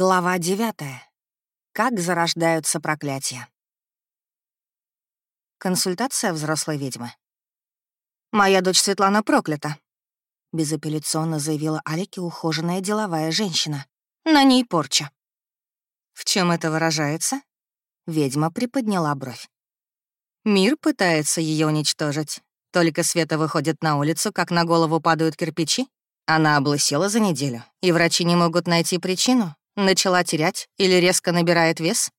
Глава девятая. Как зарождаются проклятия. Консультация взрослой ведьмы. «Моя дочь Светлана проклята», — безапелляционно заявила Алике ухоженная деловая женщина. «На ней порча». «В чем это выражается?» Ведьма приподняла бровь. «Мир пытается ее уничтожить. Только Света выходит на улицу, как на голову падают кирпичи. Она облысела за неделю, и врачи не могут найти причину, Начала терять или резко набирает вес?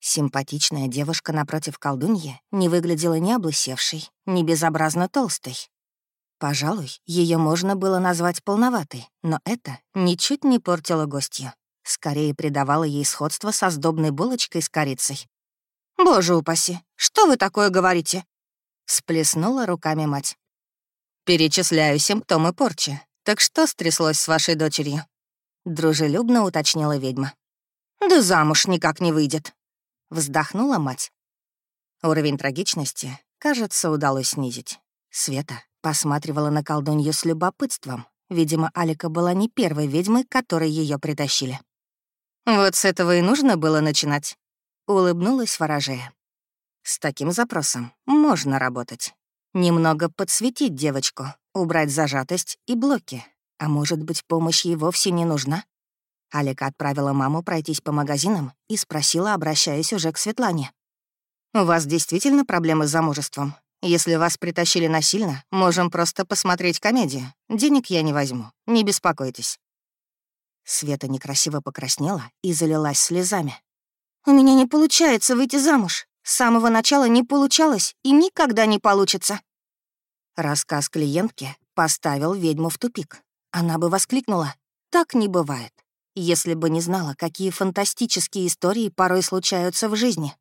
Симпатичная девушка напротив колдуньи не выглядела ни облысевшей, ни безобразно толстой. Пожалуй, ее можно было назвать полноватой, но это ничуть не портило гостью. Скорее придавало ей сходство со сдобной булочкой с корицей. «Боже упаси, что вы такое говорите?» Сплеснула руками мать. «Перечисляю симптомы порчи. Так что стряслось с вашей дочерью?» Дружелюбно уточнила ведьма. «Да замуж никак не выйдет», — вздохнула мать. Уровень трагичности, кажется, удалось снизить. Света посматривала на колдунью с любопытством. Видимо, Алика была не первой ведьмой, которой ее притащили. «Вот с этого и нужно было начинать», — улыбнулась ворожея. «С таким запросом можно работать. Немного подсветить девочку, убрать зажатость и блоки, а может быть, помощь ей вовсе не нужна? Алика отправила маму пройтись по магазинам и спросила, обращаясь уже к Светлане. «У вас действительно проблемы с замужеством? Если вас притащили насильно, можем просто посмотреть комедию. Денег я не возьму, не беспокойтесь». Света некрасиво покраснела и залилась слезами. «У меня не получается выйти замуж. С самого начала не получалось и никогда не получится». Рассказ клиентки поставил ведьму в тупик. Она бы воскликнула «Так не бывает», если бы не знала, какие фантастические истории порой случаются в жизни.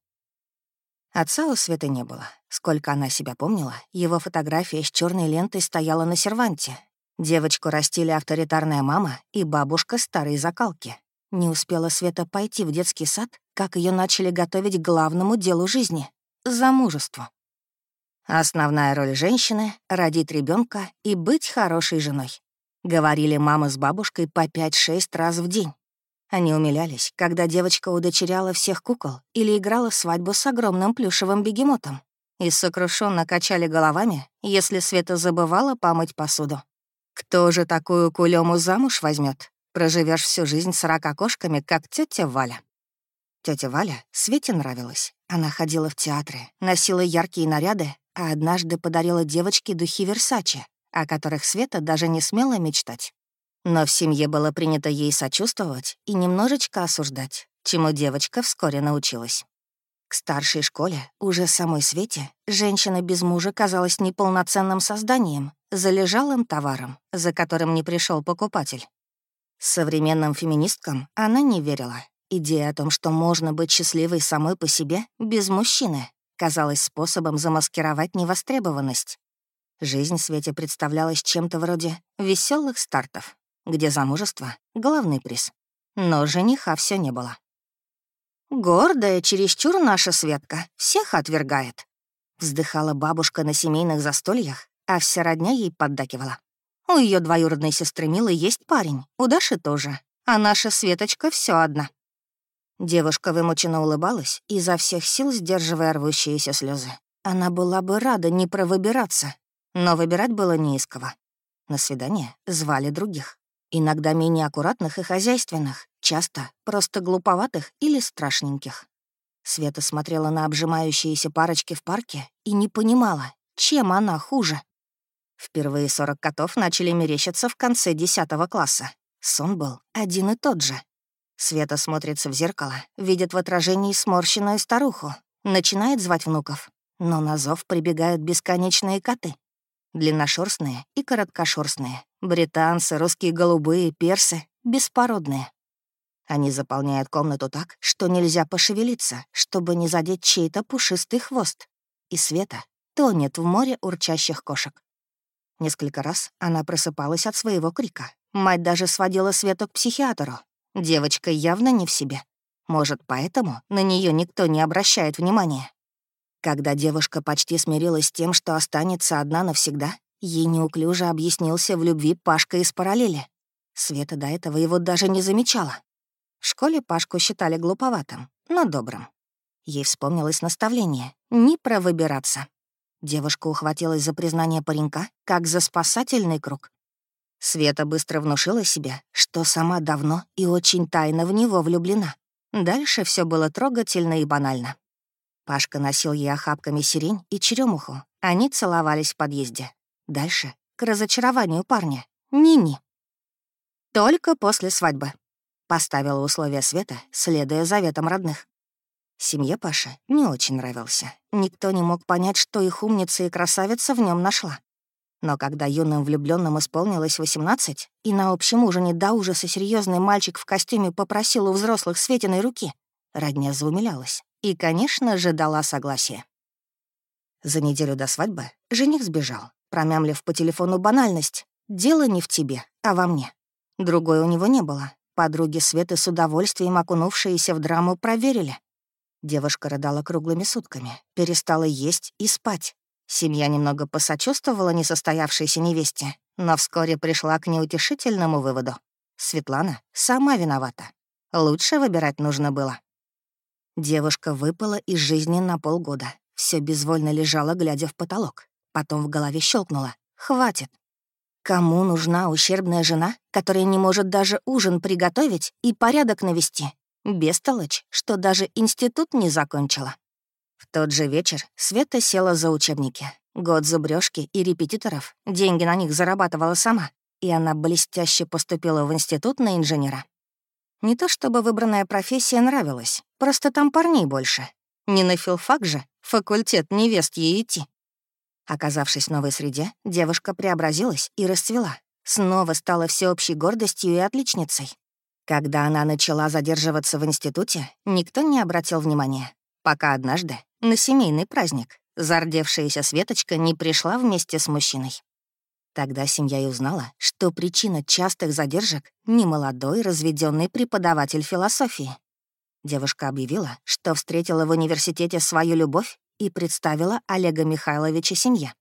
Отца у Светы не было. Сколько она себя помнила, его фотография с черной лентой стояла на серванте. Девочку растили авторитарная мама и бабушка старой закалки. Не успела Света пойти в детский сад, как ее начали готовить к главному делу жизни — замужеству. Основная роль женщины — родить ребенка и быть хорошей женой. Говорили мама с бабушкой по 5-6 раз в день. Они умилялись, когда девочка удочеряла всех кукол или играла в свадьбу с огромным плюшевым бегемотом. И сокрушенно качали головами, если Света забывала помыть посуду. Кто же такую кулему замуж возьмет? Проживешь всю жизнь с кошками, как тетя Валя. Тетя Валя Свете нравилась. Она ходила в театры, носила яркие наряды, а однажды подарила девочке духи Версачи, о которых Света даже не смела мечтать. Но в семье было принято ей сочувствовать и немножечко осуждать, чему девочка вскоре научилась. К старшей школе, уже самой Свете, женщина без мужа казалась неполноценным созданием, залежалым товаром, за которым не пришел покупатель. Современным феминисткам она не верила. Идея о том, что можно быть счастливой самой по себе, без мужчины, казалась способом замаскировать невостребованность. Жизнь Свете представлялась чем-то вроде веселых стартов, где замужество — главный приз. Но жениха все не было. «Гордая, чересчур наша Светка, всех отвергает», — вздыхала бабушка на семейных застольях, а вся родня ей поддакивала. «У ее двоюродной сестры Милы есть парень, у Даши тоже, а наша Светочка все одна». Девушка вымученно улыбалась, изо всех сил сдерживая рвущиеся слезы. Она была бы рада не провыбираться, но выбирать было не из кого. На свидание звали других. Иногда менее аккуратных и хозяйственных, часто просто глуповатых или страшненьких. Света смотрела на обжимающиеся парочки в парке и не понимала, чем она хуже. Впервые 40 котов начали мерещиться в конце 10 класса. Сон был один и тот же. Света смотрится в зеркало, видит в отражении сморщенную старуху, начинает звать внуков. Но на зов прибегают бесконечные коты. Длинношерстные и короткошерстные. Британцы, русские голубые, персы, беспородные. Они заполняют комнату так, что нельзя пошевелиться, чтобы не задеть чей-то пушистый хвост. И Света тонет в море урчащих кошек. Несколько раз она просыпалась от своего крика. Мать даже сводила Свету к психиатру. Девочка явно не в себе. Может, поэтому на нее никто не обращает внимания. Когда девушка почти смирилась с тем, что останется одна навсегда, ей неуклюже объяснился в любви Пашка из параллели. Света до этого его даже не замечала. В школе Пашку считали глуповатым, но добрым. Ей вспомнилось наставление — не провыбираться. Девушка ухватилась за признание паренька, как за спасательный круг. Света быстро внушила себе, что сама давно и очень тайно в него влюблена. Дальше все было трогательно и банально. Пашка носил ей охапками сирень и черемуху. Они целовались в подъезде. Дальше — к разочарованию парня. Ни-ни. Только после свадьбы. Поставила условия Света, следуя заветам родных. Семье Паши не очень нравился. Никто не мог понять, что их умница и красавица в нем нашла. Но когда юным влюбленным исполнилось 18, и на общем ужине до ужаса серьезный мальчик в костюме попросил у взрослых Светиной руки, родня заумилялась и, конечно же, дала согласие. За неделю до свадьбы жених сбежал, промямлив по телефону банальность «Дело не в тебе, а во мне». Другой у него не было. Подруги Светы с удовольствием окунувшиеся в драму проверили. Девушка рыдала круглыми сутками, перестала есть и спать, Семья немного посочувствовала несостоявшейся невесте, но вскоре пришла к неутешительному выводу. Светлана сама виновата. Лучше выбирать нужно было. Девушка выпала из жизни на полгода. Все безвольно лежала, глядя в потолок. Потом в голове щелкнуло. «Хватит». Кому нужна ущербная жена, которая не может даже ужин приготовить и порядок навести? Бестолочь, что даже институт не закончила. В тот же вечер Света села за учебники. Год зубрёжки и репетиторов, деньги на них зарабатывала сама, и она блестяще поступила в институт на инженера. Не то чтобы выбранная профессия нравилась, просто там парней больше. Не на филфак же, факультет невест ей идти. Оказавшись в новой среде, девушка преобразилась и расцвела. Снова стала всеобщей гордостью и отличницей. Когда она начала задерживаться в институте, никто не обратил внимания, пока однажды на семейный праздник. Зардевшаяся Светочка не пришла вместе с мужчиной. Тогда семья и узнала, что причина частых задержек — немолодой разведенный преподаватель философии. Девушка объявила, что встретила в университете свою любовь и представила Олега Михайловича семье.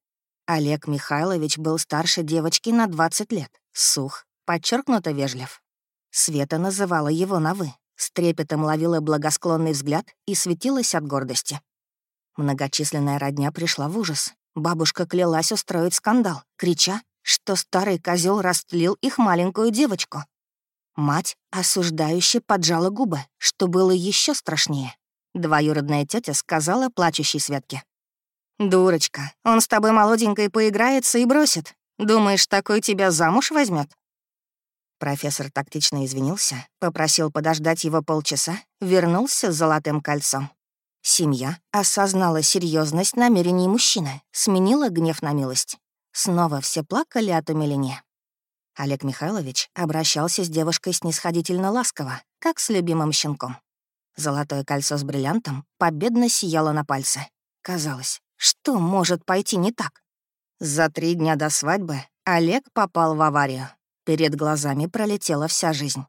Олег Михайлович был старше девочки на 20 лет, сух, подчеркнуто вежлив. Света называла его на «вы», с трепетом ловила благосклонный взгляд и светилась от гордости. Многочисленная родня пришла в ужас. Бабушка клялась устроить скандал, крича, что старый козел растлил их маленькую девочку. Мать осуждающе поджала губы, что было еще страшнее. Двоюродная тетя сказала плачущей Светке. «Дурочка, он с тобой молоденькой поиграется и бросит. Думаешь, такой тебя замуж возьмет? Профессор тактично извинился, попросил подождать его полчаса, вернулся с золотым кольцом. Семья осознала серьезность намерений мужчины, сменила гнев на милость. Снова все плакали от умиления. Олег Михайлович обращался с девушкой снисходительно ласково, как с любимым щенком. Золотое кольцо с бриллиантом победно сияло на пальце. Казалось, что может пойти не так? За три дня до свадьбы Олег попал в аварию. Перед глазами пролетела вся жизнь.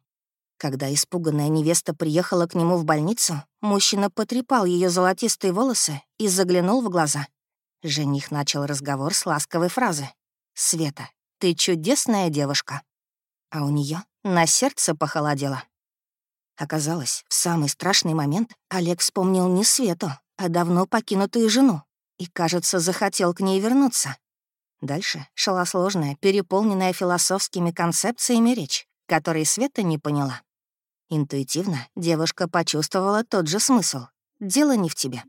Когда испуганная невеста приехала к нему в больницу, мужчина потрепал ее золотистые волосы и заглянул в глаза. Жених начал разговор с ласковой фразы. «Света, ты чудесная девушка». А у нее на сердце похолодело. Оказалось, в самый страшный момент Олег вспомнил не Свету, а давно покинутую жену, и, кажется, захотел к ней вернуться. Дальше шла сложная, переполненная философскими концепциями речь, которой Света не поняла. Интуитивно девушка почувствовала тот же смысл. Дело не в тебе.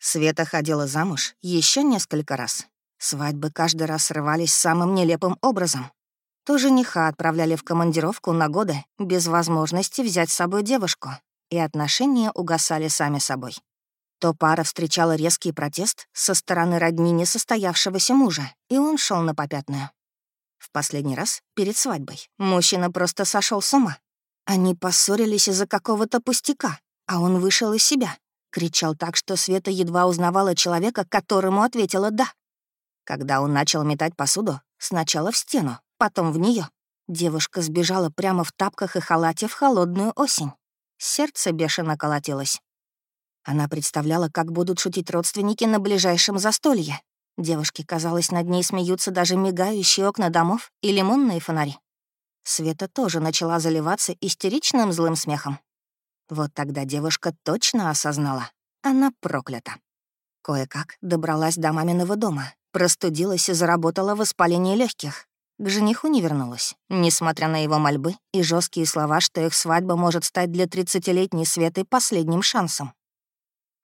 Света ходила замуж еще несколько раз. Свадьбы каждый раз срывались самым нелепым образом. То жениха отправляли в командировку на годы без возможности взять с собой девушку, и отношения угасали сами собой. То пара встречала резкий протест со стороны родни несостоявшегося мужа, и он шел на попятную. В последний раз, перед свадьбой, мужчина просто сошел с ума, они поссорились из-за какого-то пустяка, а он вышел из себя. Кричал так, что Света едва узнавала человека, которому ответила «да». Когда он начал метать посуду, сначала в стену, потом в нее, девушка сбежала прямо в тапках и халате в холодную осень. Сердце бешено колотилось. Она представляла, как будут шутить родственники на ближайшем застолье. Девушке, казалось, над ней смеются даже мигающие окна домов и лимонные фонари. Света тоже начала заливаться истеричным злым смехом. Вот тогда девушка точно осознала. Она проклята. Кое-как добралась до маминого дома, простудилась и заработала воспаление легких. К жениху не вернулась, несмотря на его мольбы и жесткие слова, что их свадьба может стать для 30-летней Светы последним шансом.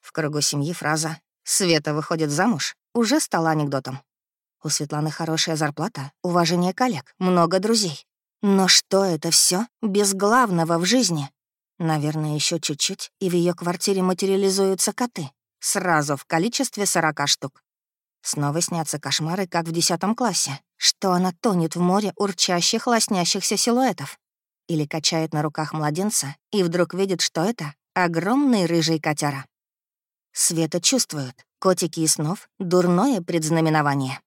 В кругу семьи фраза «Света выходит замуж» уже стала анекдотом. У Светланы хорошая зарплата, уважение коллег, много друзей. Но что это все без главного в жизни? Наверное, еще чуть-чуть, и в ее квартире материализуются коты. Сразу в количестве 40 штук. Снова снятся кошмары, как в десятом классе, что она тонет в море урчащих, лоснящихся силуэтов. Или качает на руках младенца и вдруг видит, что это огромный рыжий котяра. Света чувствует, котики и снов — дурное предзнаменование.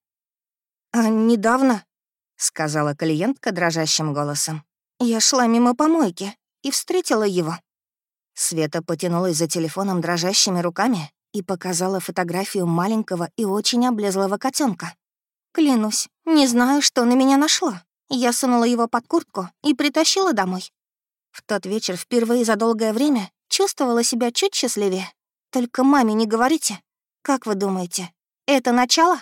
«А недавно», — сказала клиентка дрожащим голосом, «я шла мимо помойки и встретила его». Света потянулась за телефоном дрожащими руками и показала фотографию маленького и очень облезлого котенка. Клянусь, не знаю, что на меня нашло. Я сунула его под куртку и притащила домой. В тот вечер впервые за долгое время чувствовала себя чуть счастливее. Только маме не говорите. Как вы думаете, это начало?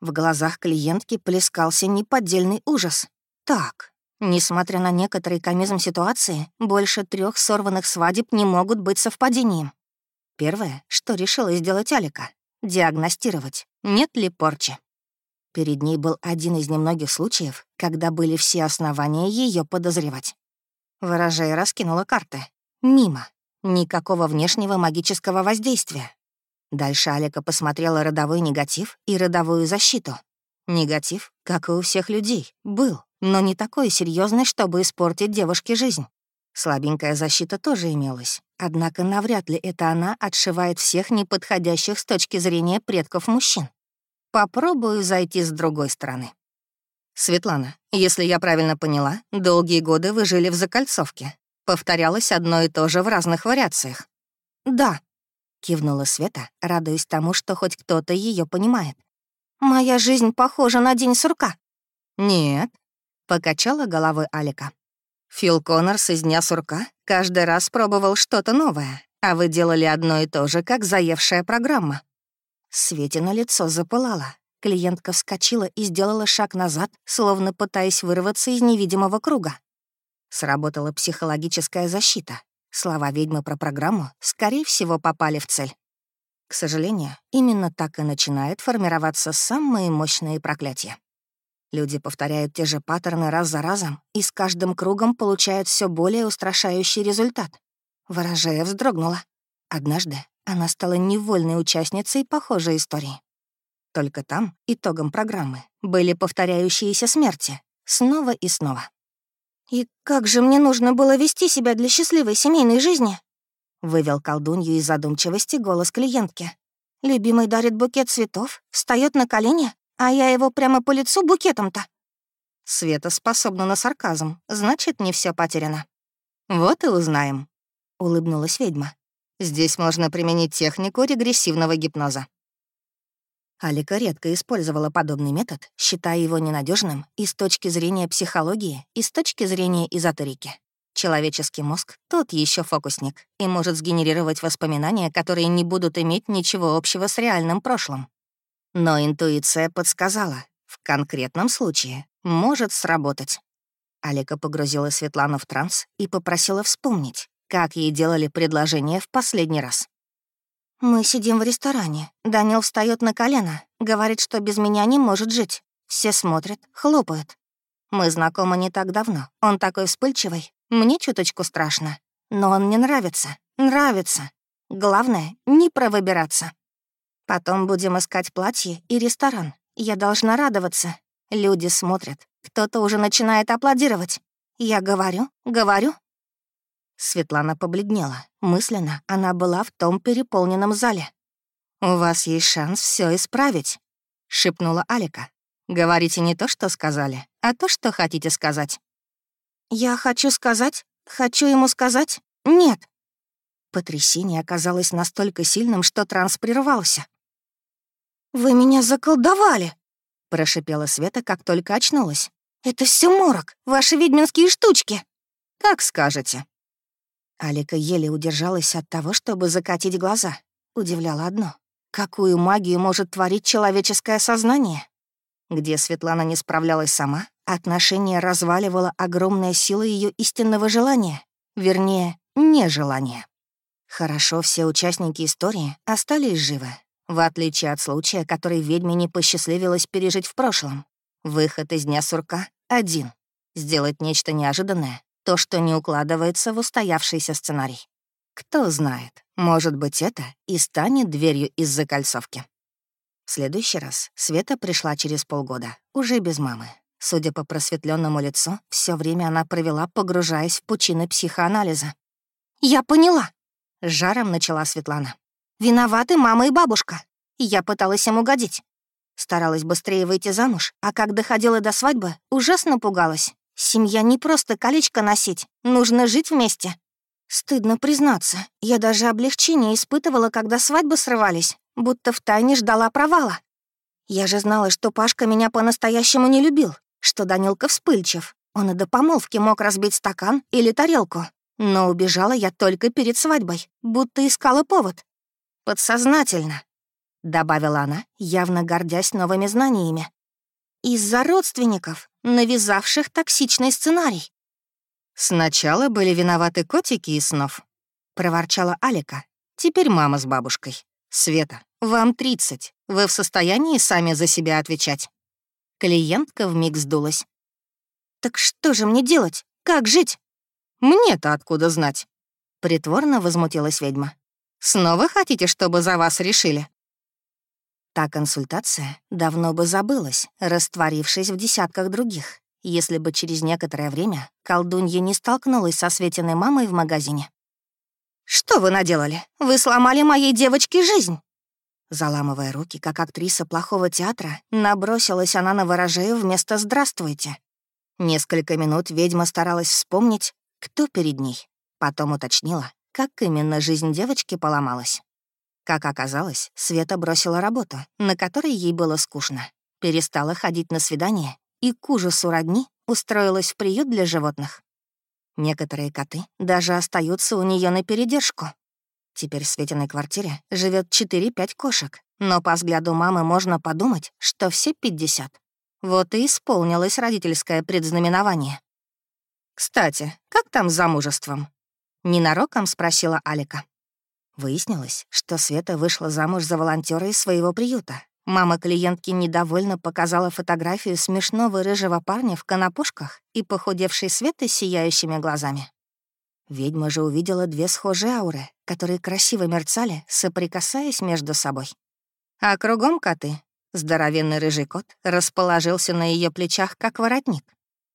В глазах клиентки плескался неподдельный ужас. Так, несмотря на некоторый комизм ситуации, больше трех сорванных свадеб не могут быть совпадением. Первое, что решила сделать Алика — диагностировать, нет ли порчи. Перед ней был один из немногих случаев, когда были все основания ее подозревать. Ворожея раскинула карты. Мимо. Никакого внешнего магического воздействия. Дальше Алика посмотрела родовой негатив и родовую защиту. Негатив, как и у всех людей, был, но не такой серьезный, чтобы испортить девушке жизнь. Слабенькая защита тоже имелась, однако навряд ли это она отшивает всех неподходящих с точки зрения предков мужчин. Попробую зайти с другой стороны. Светлана, если я правильно поняла, долгие годы вы жили в закольцовке. Повторялось одно и то же в разных вариациях. Да, кивнула Света, радуясь тому, что хоть кто-то ее понимает. Моя жизнь похожа на день сурка. Нет, покачала головой Алика. Фил Коннорс из «Дня сурка» каждый раз пробовал что-то новое, а вы делали одно и то же, как заевшая программа. Светина лицо запылало. Клиентка вскочила и сделала шаг назад, словно пытаясь вырваться из невидимого круга. Сработала психологическая защита. Слова ведьмы про программу, скорее всего, попали в цель. К сожалению, именно так и начинает формироваться самые мощные проклятия. Люди повторяют те же паттерны раз за разом и с каждым кругом получают все более устрашающий результат. Ворожея вздрогнула. Однажды она стала невольной участницей похожей истории. Только там итогом программы были повторяющиеся смерти снова и снова. «И как же мне нужно было вести себя для счастливой семейной жизни?» — вывел колдунью из задумчивости голос клиентки. «Любимый дарит букет цветов, встает на колени, а я его прямо по лицу букетом-то. Света способна на сарказм, значит, не все потеряно. Вот и узнаем, — улыбнулась ведьма. Здесь можно применить технику регрессивного гипноза. Алика редко использовала подобный метод, считая его ненадежным и с точки зрения психологии, и с точки зрения эзотерики. Человеческий мозг — тот еще фокусник и может сгенерировать воспоминания, которые не будут иметь ничего общего с реальным прошлым. Но интуиция подсказала, в конкретном случае может сработать. Алика погрузила Светлану в транс и попросила вспомнить, как ей делали предложение в последний раз. «Мы сидим в ресторане. Данил встает на колено, говорит, что без меня не может жить. Все смотрят, хлопают. Мы знакомы не так давно. Он такой вспыльчивый. Мне чуточку страшно. Но он мне нравится. Нравится. Главное — не провыбираться. Потом будем искать платье и ресторан. Я должна радоваться. Люди смотрят. Кто-то уже начинает аплодировать. Я говорю, говорю. Светлана побледнела. Мысленно она была в том переполненном зале. «У вас есть шанс все исправить», — шепнула Алика. «Говорите не то, что сказали, а то, что хотите сказать». «Я хочу сказать, хочу ему сказать, нет». Потрясение оказалось настолько сильным, что транс прервался. «Вы меня заколдовали!» — прошипела Света, как только очнулась. «Это все морок, ваши ведьминские штучки!» «Как скажете». Алика еле удержалась от того, чтобы закатить глаза. Удивляло одно. Какую магию может творить человеческое сознание? Где Светлана не справлялась сама, отношение разваливало огромная сила ее истинного желания. Вернее, нежелания. Хорошо, все участники истории остались живы, в отличие от случая, который ведьме не посчастливилось пережить в прошлом. Выход из дня сурка — один. Сделать нечто неожиданное, то, что не укладывается в устоявшийся сценарий. Кто знает, может быть, это и станет дверью из закольцовки. В следующий раз Света пришла через полгода, уже без мамы. Судя по просветленному лицу, все время она провела, погружаясь в пучины психоанализа. «Я поняла», — жаром начала Светлана. «Виноваты мама и бабушка. Я пыталась им угодить. Старалась быстрее выйти замуж, а как доходила до свадьбы, ужасно пугалась. Семья не просто колечко носить, нужно жить вместе. Стыдно признаться, я даже облегчение испытывала, когда свадьбы срывались, будто втайне ждала провала. Я же знала, что Пашка меня по-настоящему не любил, что Данилка вспыльчив. Он и до помолвки мог разбить стакан или тарелку. Но убежала я только перед свадьбой, будто искала повод. «Подсознательно», — добавила она, явно гордясь новыми знаниями. «Из-за родственников, навязавших токсичный сценарий». «Сначала были виноваты котики и снов», — проворчала Алика. «Теперь мама с бабушкой. Света, вам 30. Вы в состоянии сами за себя отвечать?» Клиентка вмиг сдулась. «Так что же мне делать? Как жить?» «Мне-то откуда знать?» Притворно возмутилась ведьма. «Снова хотите, чтобы за вас решили?» Та консультация давно бы забылась, растворившись в десятках других, если бы через некоторое время колдунья не столкнулась со Светиной мамой в магазине. «Что вы наделали? Вы сломали моей девочке жизнь!» Заламывая руки, как актриса плохого театра, набросилась она на ворожею вместо «здравствуйте». Несколько минут ведьма старалась вспомнить, кто перед ней. Потом уточнила, как именно жизнь девочки поломалась. Как оказалось, Света бросила работу, на которой ей было скучно. Перестала ходить на свидания и, к ужасу родни, устроилась в приют для животных. Некоторые коты даже остаются у нее на передержку. Теперь в Светиной квартире живет 4-5 кошек, но по взгляду мамы можно подумать, что все 50. Вот и исполнилось родительское предзнаменование. «Кстати, как там с замужеством?» — ненароком спросила Алика. Выяснилось, что Света вышла замуж за волонтера из своего приюта. Мама клиентки недовольно показала фотографию смешного рыжего парня в конопушках и похудевшей Светы сияющими глазами. Ведьма же увидела две схожие ауры, которые красиво мерцали, соприкасаясь между собой. А кругом коты. Здоровенный рыжий кот расположился на ее плечах, как воротник.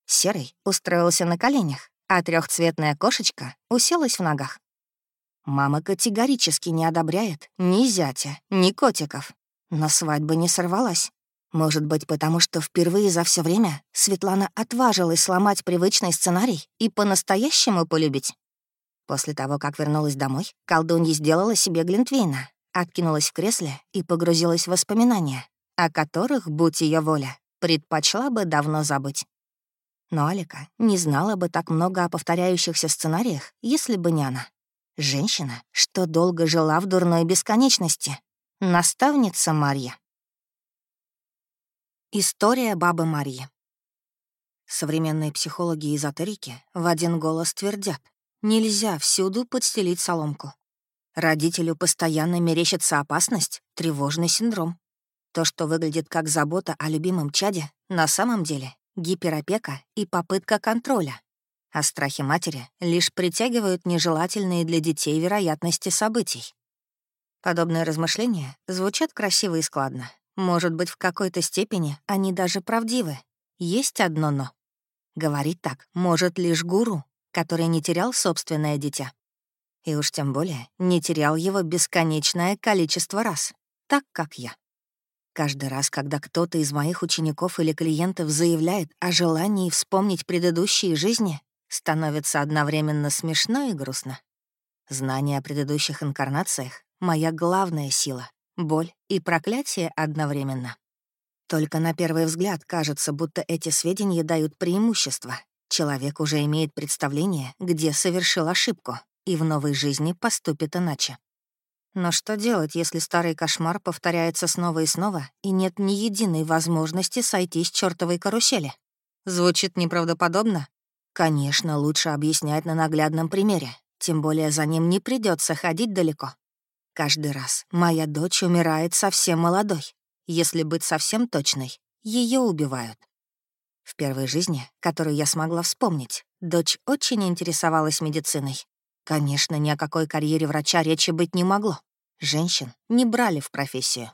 Серый устроился на коленях, а трехцветная кошечка уселась в ногах. Мама категорически не одобряет ни зятя, ни котиков. Но свадьба не сорвалась. Может быть, потому что впервые за все время Светлана отважилась сломать привычный сценарий и по-настоящему полюбить. После того, как вернулась домой, колдунья сделала себе глинтвейна, откинулась в кресле и погрузилась в воспоминания, о которых, будь ее воля, предпочла бы давно забыть. Но Алика не знала бы так много о повторяющихся сценариях, если бы не она. Женщина, что долго жила в дурной бесконечности. Наставница Марья. История бабы Марьи. Современные психологи и эзотерики в один голос твердят, нельзя всюду подстелить соломку. Родителю постоянно мерещится опасность, тревожный синдром. То, что выглядит как забота о любимом чаде, на самом деле гиперопека и попытка контроля. А страхи матери лишь притягивают нежелательные для детей вероятности событий. Подобные размышления звучат красиво и складно. Может быть, в какой-то степени они даже правдивы. Есть одно «но». Говорить так может лишь гуру, который не терял собственное дитя. И уж тем более не терял его бесконечное количество раз, так как я. Каждый раз, когда кто-то из моих учеников или клиентов заявляет о желании вспомнить предыдущие жизни, становится одновременно смешно и грустно. Знание о предыдущих инкарнациях — моя главная сила, боль и проклятие одновременно. Только на первый взгляд кажется, будто эти сведения дают преимущество. Человек уже имеет представление, где совершил ошибку, и в новой жизни поступит иначе. Но что делать, если старый кошмар повторяется снова и снова, и нет ни единой возможности сойти с чертовой карусели? Звучит неправдоподобно? Конечно, лучше объяснять на наглядном примере, тем более за ним не придется ходить далеко. Каждый раз моя дочь умирает совсем молодой. Если быть совсем точной, ее убивают. В первой жизни, которую я смогла вспомнить, дочь очень интересовалась медициной. Конечно, ни о какой карьере врача речи быть не могло. Женщин не брали в профессию.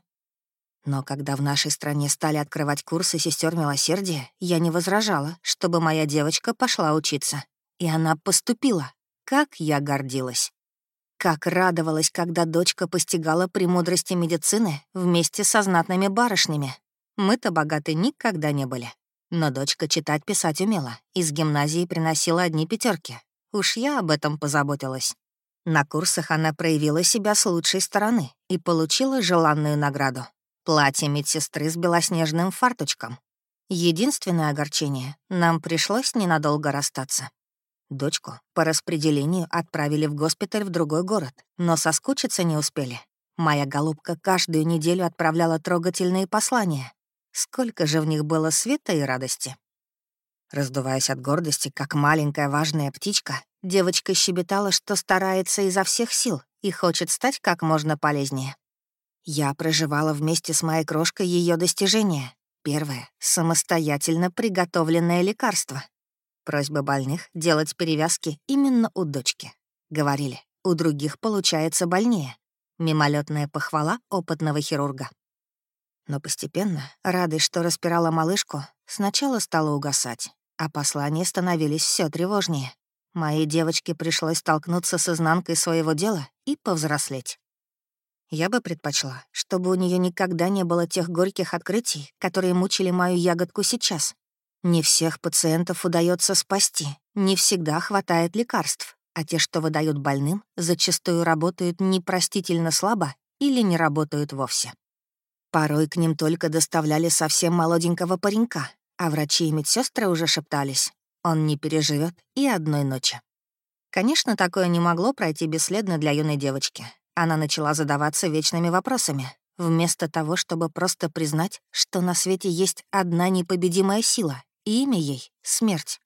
Но когда в нашей стране стали открывать курсы сестер милосердия, я не возражала, чтобы моя девочка пошла учиться. И она поступила. Как я гордилась. Как радовалась, когда дочка постигала премудрости медицины вместе со знатными барышнями. Мы-то богаты никогда не были. Но дочка читать-писать умела, из гимназии приносила одни пятерки. Уж я об этом позаботилась. На курсах она проявила себя с лучшей стороны и получила желанную награду — платье медсестры с белоснежным фарточком. Единственное огорчение — нам пришлось ненадолго расстаться. Дочку по распределению отправили в госпиталь в другой город, но соскучиться не успели. Моя голубка каждую неделю отправляла трогательные послания, Сколько же в них было света и радости. Раздуваясь от гордости, как маленькая важная птичка, девочка щебетала, что старается изо всех сил и хочет стать как можно полезнее. Я проживала вместе с моей крошкой ее достижения. Первое — самостоятельно приготовленное лекарство. Просьба больных делать перевязки именно у дочки. Говорили, у других получается больнее. Мимолетная похвала опытного хирурга. Но постепенно, радость, что распирала малышку, сначала стала угасать, а послания становились все тревожнее. Моей девочке пришлось столкнуться с изнанкой своего дела и повзрослеть. Я бы предпочла, чтобы у нее никогда не было тех горьких открытий, которые мучили мою ягодку сейчас. Не всех пациентов удается спасти, не всегда хватает лекарств, а те, что выдают больным, зачастую работают непростительно слабо или не работают вовсе. Порой к ним только доставляли совсем молоденького паренька, а врачи и медсестры уже шептались. Он не переживет и одной ночи. Конечно, такое не могло пройти бесследно для юной девочки. Она начала задаваться вечными вопросами, вместо того, чтобы просто признать, что на свете есть одна непобедимая сила, и имя ей — смерть.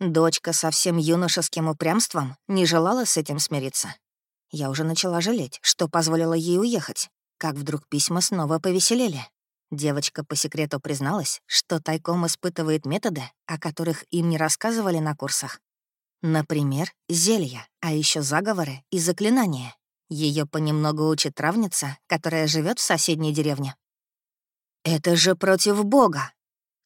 Дочка со всем юношеским упрямством не желала с этим смириться. Я уже начала жалеть, что позволила ей уехать, как вдруг письма снова повеселели. Девочка по секрету призналась, что тайком испытывает методы, о которых им не рассказывали на курсах. Например, зелья, а еще заговоры и заклинания. Ее понемногу учит травница, которая живет в соседней деревне. «Это же против Бога!»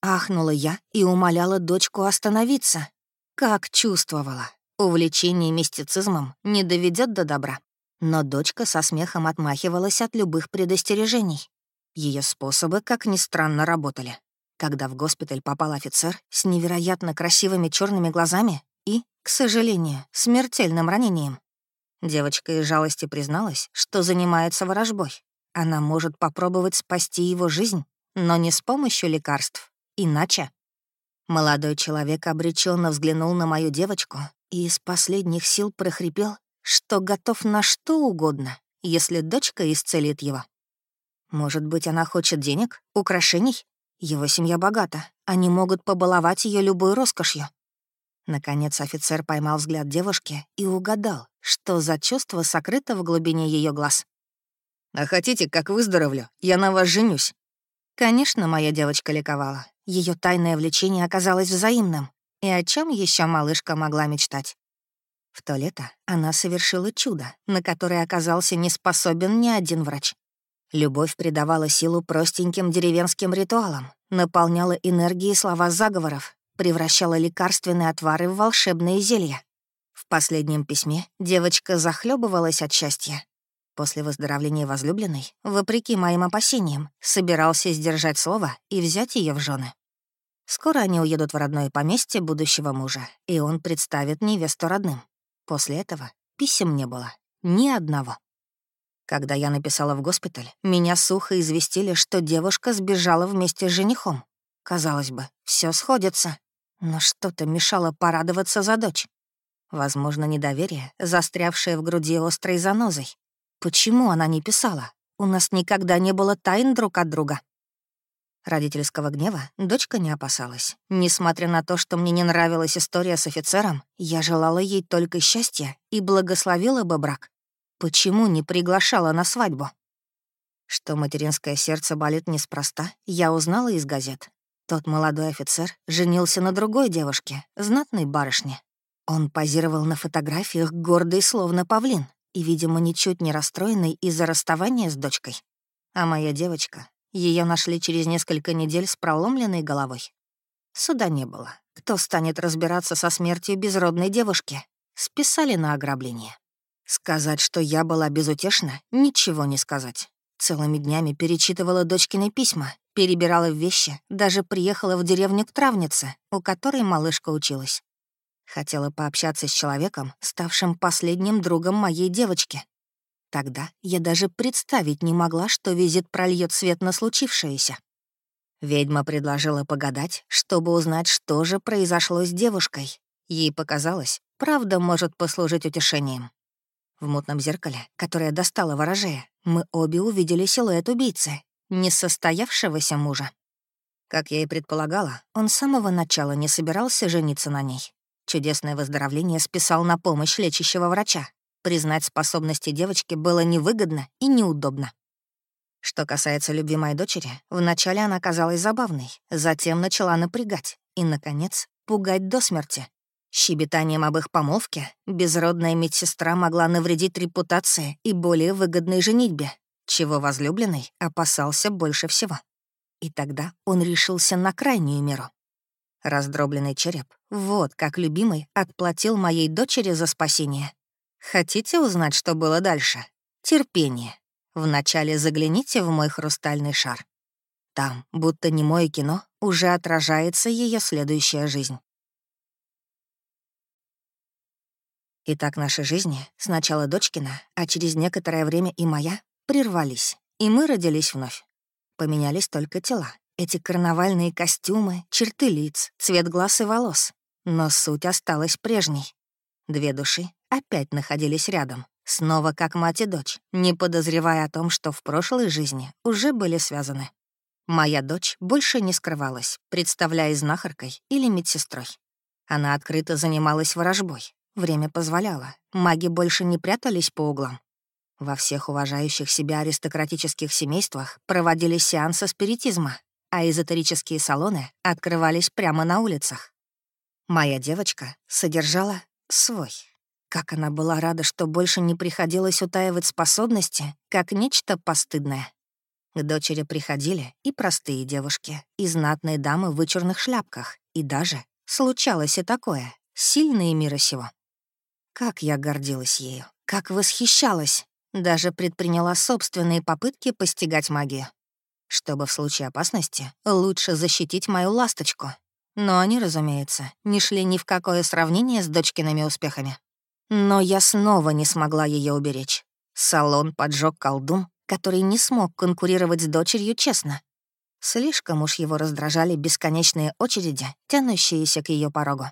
Ахнула я и умоляла дочку остановиться. Как чувствовала. Увлечение мистицизмом не доведет до добра. Но дочка со смехом отмахивалась от любых предостережений. Ее способы, как ни странно, работали. Когда в госпиталь попал офицер с невероятно красивыми черными глазами и, к сожалению, смертельным ранением, девочка из жалости призналась, что занимается ворожбой. Она может попробовать спасти его жизнь, но не с помощью лекарств, иначе. Молодой человек обреченно взглянул на мою девочку и из последних сил прохрипел, что готов на что угодно, если дочка исцелит его. Может быть, она хочет денег, украшений? Его семья богата, они могут побаловать ее любой роскошью. Наконец офицер поймал взгляд девушки и угадал, что за чувство сокрыто в глубине ее глаз. «А хотите, как выздоровлю, я на вас женюсь?» Конечно, моя девочка ликовала. Ее тайное влечение оказалось взаимным. И о чем еще малышка могла мечтать? В то лето она совершила чудо, на которое оказался не способен ни один врач. Любовь придавала силу простеньким деревенским ритуалам, наполняла энергией слова заговоров, превращала лекарственные отвары в волшебные зелья. Последнем письме девочка захлебывалась от счастья. После выздоровления возлюбленной, вопреки моим опасениям, собирался сдержать слово и взять ее в жены. Скоро они уедут в родное поместье будущего мужа, и он представит невесту родным. После этого писем не было. Ни одного. Когда я написала в госпиталь, меня сухо известили, что девушка сбежала вместе с женихом. Казалось бы, все сходится, но что-то мешало порадоваться за дочь. Возможно, недоверие, застрявшее в груди острой занозой. Почему она не писала? У нас никогда не было тайн друг от друга. Родительского гнева дочка не опасалась. Несмотря на то, что мне не нравилась история с офицером, я желала ей только счастья и благословила бы брак. Почему не приглашала на свадьбу? Что материнское сердце болит неспроста, я узнала из газет. Тот молодой офицер женился на другой девушке, знатной барышне. Он позировал на фотографиях гордый, словно павлин, и, видимо, ничуть не расстроенный из-за расставания с дочкой. А моя девочка, ее нашли через несколько недель с проломленной головой. Суда не было. Кто станет разбираться со смертью безродной девушки? Списали на ограбление. Сказать, что я была безутешна, ничего не сказать. Целыми днями перечитывала дочкины письма, перебирала вещи, даже приехала в деревню к травнице, у которой малышка училась. Хотела пообщаться с человеком, ставшим последним другом моей девочки. Тогда я даже представить не могла, что визит прольет свет на случившееся. Ведьма предложила погадать, чтобы узнать, что же произошло с девушкой. Ей показалось, правда может послужить утешением. В мутном зеркале, которое достало ворожея, мы обе увидели силуэт убийцы, несостоявшегося мужа. Как я и предполагала, он с самого начала не собирался жениться на ней. Чудесное выздоровление списал на помощь лечащего врача. Признать способности девочки было невыгодно и неудобно. Что касается любви моей дочери, вначале она казалась забавной, затем начала напрягать и, наконец, пугать до смерти. Щебетанием об их помолвке безродная медсестра могла навредить репутации и более выгодной женитьбе, чего возлюбленный опасался больше всего. И тогда он решился на крайнюю меру. Раздробленный череп. Вот как любимый отплатил моей дочери за спасение. Хотите узнать, что было дальше? Терпение. Вначале загляните в мой хрустальный шар. Там, будто не мое кино, уже отражается ее следующая жизнь. Итак, наши жизни, сначала дочкина, а через некоторое время и моя, прервались, и мы родились вновь. Поменялись только тела, эти карнавальные костюмы, черты лиц, цвет глаз и волос. Но суть осталась прежней. Две души опять находились рядом, снова как мать и дочь, не подозревая о том, что в прошлой жизни уже были связаны. Моя дочь больше не скрывалась, представляясь знахаркой или медсестрой. Она открыто занималась ворожбой. Время позволяло. Маги больше не прятались по углам. Во всех уважающих себя аристократических семействах проводились сеансы спиритизма, а эзотерические салоны открывались прямо на улицах. Моя девочка содержала свой. Как она была рада, что больше не приходилось утаивать способности, как нечто постыдное. К дочери приходили и простые девушки, и знатные дамы в вычурных шляпках, и даже, случалось и такое, сильные мира сего. Как я гордилась ею, как восхищалась, даже предприняла собственные попытки постигать магию чтобы в случае опасности лучше защитить мою ласточку. Но они, разумеется, не шли ни в какое сравнение с дочкиными успехами. Но я снова не смогла ее уберечь. Салон поджег колдун, который не смог конкурировать с дочерью честно. Слишком уж его раздражали бесконечные очереди, тянущиеся к ее порогу.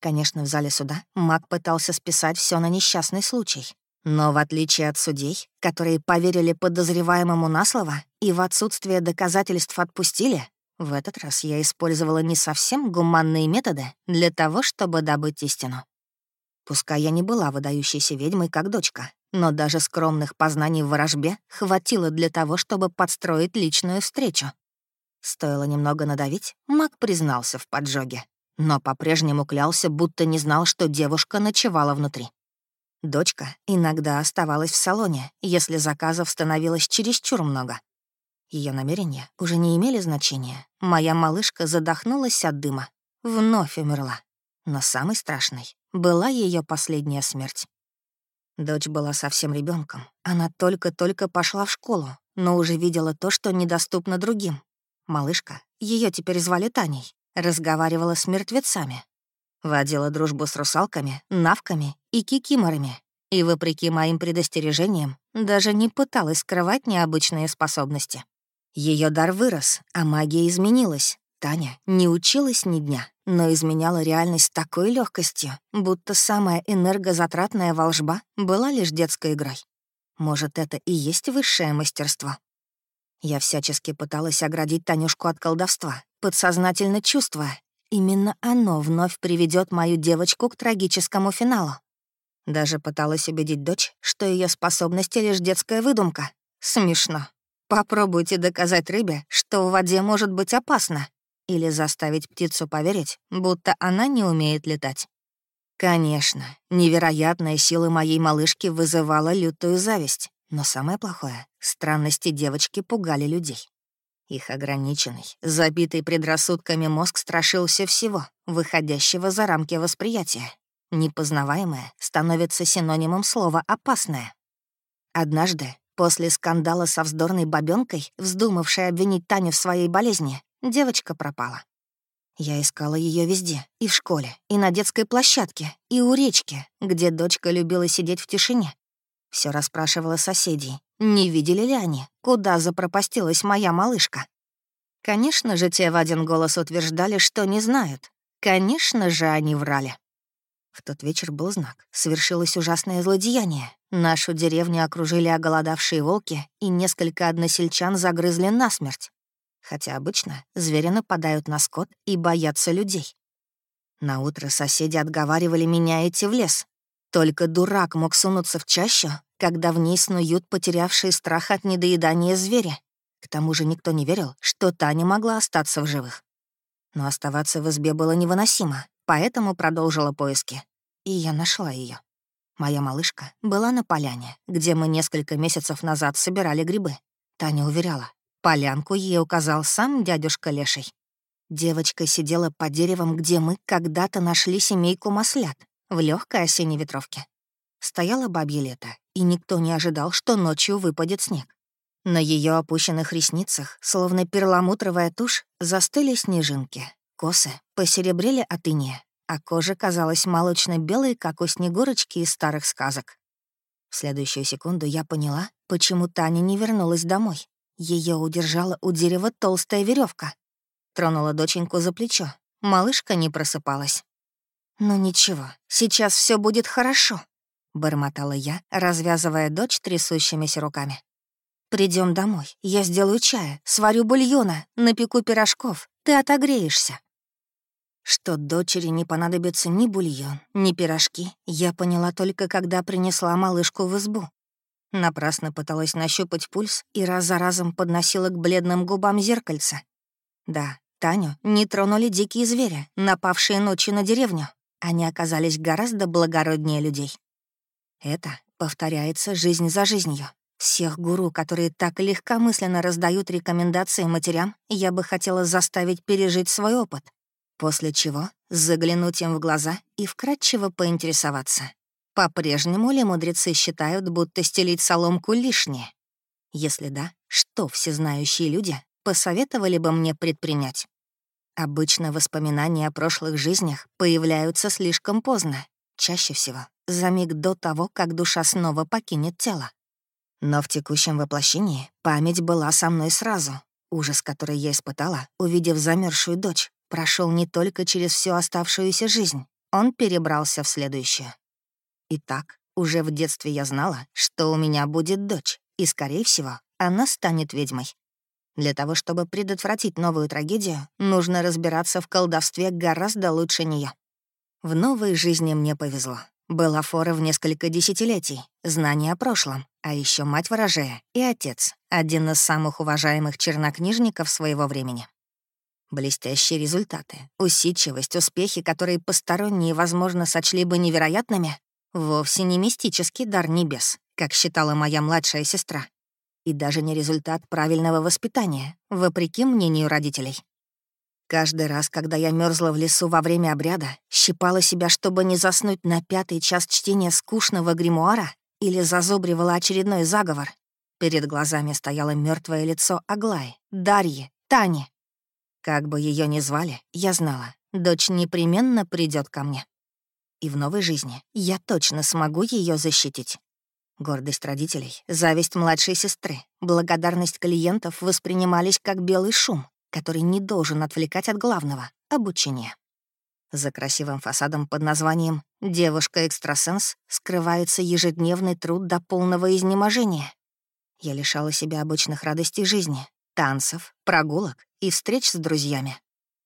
Конечно, в зале суда маг пытался списать все на несчастный случай. Но в отличие от судей, которые поверили подозреваемому на слово и в отсутствие доказательств отпустили, в этот раз я использовала не совсем гуманные методы для того, чтобы добыть истину. Пускай я не была выдающейся ведьмой как дочка, но даже скромных познаний в ворожбе хватило для того, чтобы подстроить личную встречу. Стоило немного надавить, маг признался в поджоге, но по-прежнему клялся, будто не знал, что девушка ночевала внутри. Дочка иногда оставалась в салоне, если заказов становилось чересчур много. Ее намерения уже не имели значения. Моя малышка задохнулась от дыма. Вновь умерла. Но самой страшной была ее последняя смерть. Дочь была совсем ребенком. Она только-только пошла в школу, но уже видела то, что недоступно другим. Малышка, ее теперь звали Таней, разговаривала с мертвецами, Водила дружбу с русалками, навками и кикиморами. и, вопреки моим предостережениям, даже не пыталась скрывать необычные способности. Ее дар вырос, а магия изменилась. Таня не училась ни дня, но изменяла реальность такой легкостью, будто самая энергозатратная волжба была лишь детской игрой. Может, это и есть высшее мастерство? Я всячески пыталась оградить Танюшку от колдовства, подсознательно чувствуя, именно оно вновь приведет мою девочку к трагическому финалу. Даже пыталась убедить дочь, что ее способности — лишь детская выдумка. Смешно. Попробуйте доказать рыбе, что в воде может быть опасно, или заставить птицу поверить, будто она не умеет летать. Конечно, невероятная сила моей малышки вызывала лютую зависть, но самое плохое — странности девочки пугали людей. Их ограниченный, забитый предрассудками мозг страшился всего, выходящего за рамки восприятия. Непознаваемое становится синонимом слова «опасное». Однажды, после скандала со вздорной бабёнкой, вздумавшей обвинить Таню в своей болезни, девочка пропала. Я искала ее везде, и в школе, и на детской площадке, и у речки, где дочка любила сидеть в тишине. Все расспрашивала соседей, не видели ли они, куда запропастилась моя малышка. Конечно же, те в один голос утверждали, что не знают. Конечно же, они врали. В тот вечер был знак. Свершилось ужасное злодеяние. Нашу деревню окружили оголодавшие волки, и несколько односельчан загрызли насмерть хотя обычно звери нападают на скот и боятся людей. На утро соседи отговаривали меня идти в лес. Только дурак мог сунуться в чащу, когда в ней снуют потерявшие страх от недоедания звери. К тому же никто не верил, что Таня могла остаться в живых. Но оставаться в избе было невыносимо, поэтому продолжила поиски. И я нашла ее. Моя малышка была на поляне, где мы несколько месяцев назад собирали грибы. Таня уверяла, Полянку ей указал сам дядюшка Леший. Девочка сидела под деревом, где мы когда-то нашли семейку маслят, в легкой осенней ветровке. Стояло бабье лето, и никто не ожидал, что ночью выпадет снег. На ее опущенных ресницах, словно перламутровая тушь, застыли снежинки. Косы посеребрели от иния, а кожа казалась молочно-белой, как у снегурочки из старых сказок. В следующую секунду я поняла, почему Таня не вернулась домой. Ее удержала у дерева толстая веревка. Тронула доченьку за плечо. Малышка не просыпалась. «Ну ничего, сейчас все будет хорошо», — бормотала я, развязывая дочь трясущимися руками. Придем домой, я сделаю чая, сварю бульона, напеку пирожков, ты отогреешься». Что дочери не понадобится ни бульон, ни пирожки, я поняла только, когда принесла малышку в избу. Напрасно пыталась нащупать пульс и раз за разом подносила к бледным губам зеркальце. Да, Таню не тронули дикие звери, напавшие ночью на деревню. Они оказались гораздо благороднее людей. Это повторяется жизнь за жизнью. Всех гуру, которые так легкомысленно раздают рекомендации матерям, я бы хотела заставить пережить свой опыт. После чего заглянуть им в глаза и вкратчиво поинтересоваться. По-прежнему ли мудрецы считают, будто стелить соломку лишнее? Если да, что всезнающие люди посоветовали бы мне предпринять? Обычно воспоминания о прошлых жизнях появляются слишком поздно, чаще всего за миг до того, как душа снова покинет тело. Но в текущем воплощении память была со мной сразу. Ужас, который я испытала, увидев замерзшую дочь, прошел не только через всю оставшуюся жизнь, он перебрался в следующую. Итак, уже в детстве я знала, что у меня будет дочь, и, скорее всего, она станет ведьмой. Для того, чтобы предотвратить новую трагедию, нужно разбираться в колдовстве гораздо лучше нее. В новой жизни мне повезло. Была фора в несколько десятилетий, знания о прошлом, а еще мать ворожея и отец, один из самых уважаемых чернокнижников своего времени. Блестящие результаты, усидчивость, успехи, которые посторонние, возможно, сочли бы невероятными, Вовсе не мистический дар небес, как считала моя младшая сестра, и даже не результат правильного воспитания, вопреки мнению родителей. Каждый раз, когда я мерзла в лесу во время обряда, щипала себя, чтобы не заснуть на пятый час чтения скучного гримуара или зазубривала очередной заговор. Перед глазами стояло мертвое лицо Аглаи, Дарьи, Тани. Как бы ее ни звали, я знала, дочь непременно придет ко мне. и в новой жизни я точно смогу ее защитить. Гордость родителей, зависть младшей сестры, благодарность клиентов воспринимались как белый шум, который не должен отвлекать от главного — обучения. За красивым фасадом под названием «Девушка-экстрасенс» скрывается ежедневный труд до полного изнеможения. Я лишала себя обычных радостей жизни, танцев, прогулок и встреч с друзьями.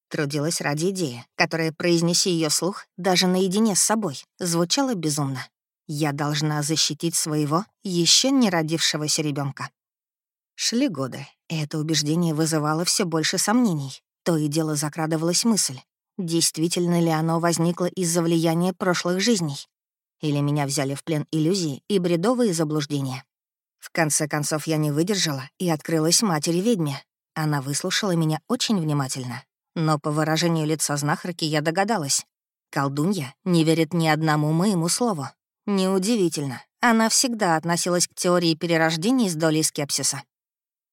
Трудилась ради идеи, которая, произнеси ее слух, даже наедине с собой, звучала безумно. Я должна защитить своего еще не родившегося ребенка. Шли годы, и это убеждение вызывало все больше сомнений. То и дело закрадывалась мысль, действительно ли оно возникло из-за влияния прошлых жизней. Или меня взяли в плен иллюзии и бредовые заблуждения. В конце концов, я не выдержала и открылась матери-ведьме. Она выслушала меня очень внимательно. Но по выражению лица знахарки я догадалась. Колдунья не верит ни одному моему слову. Неудивительно. Она всегда относилась к теории перерождений с долей скепсиса.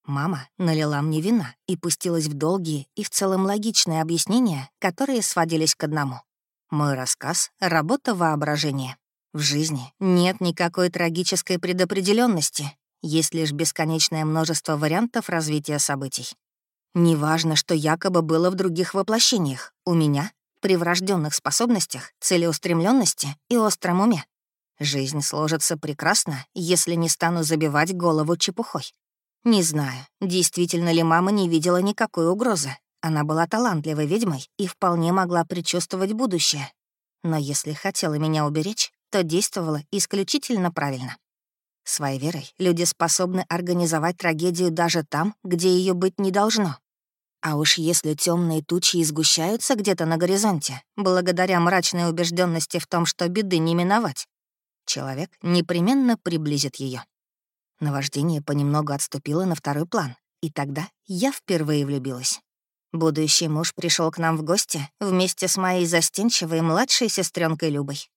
Мама налила мне вина и пустилась в долгие и в целом логичные объяснения, которые сводились к одному. Мой рассказ — работа воображения. В жизни нет никакой трагической предопределенности, есть лишь бесконечное множество вариантов развития событий. Неважно, что якобы было в других воплощениях, у меня — при врожденных способностях, целеустремленности и остром уме. Жизнь сложится прекрасно, если не стану забивать голову чепухой. Не знаю, действительно ли мама не видела никакой угрозы. Она была талантливой ведьмой и вполне могла предчувствовать будущее. Но если хотела меня уберечь, то действовала исключительно правильно. Своей верой люди способны организовать трагедию даже там, где ее быть не должно. А уж если темные тучи изгущаются где-то на горизонте, благодаря мрачной убежденности в том, что беды не миновать, человек непременно приблизит ее. Наваждение понемногу отступило на второй план, и тогда я впервые влюбилась. Будущий муж пришел к нам в гости вместе с моей застенчивой младшей сестренкой Любой.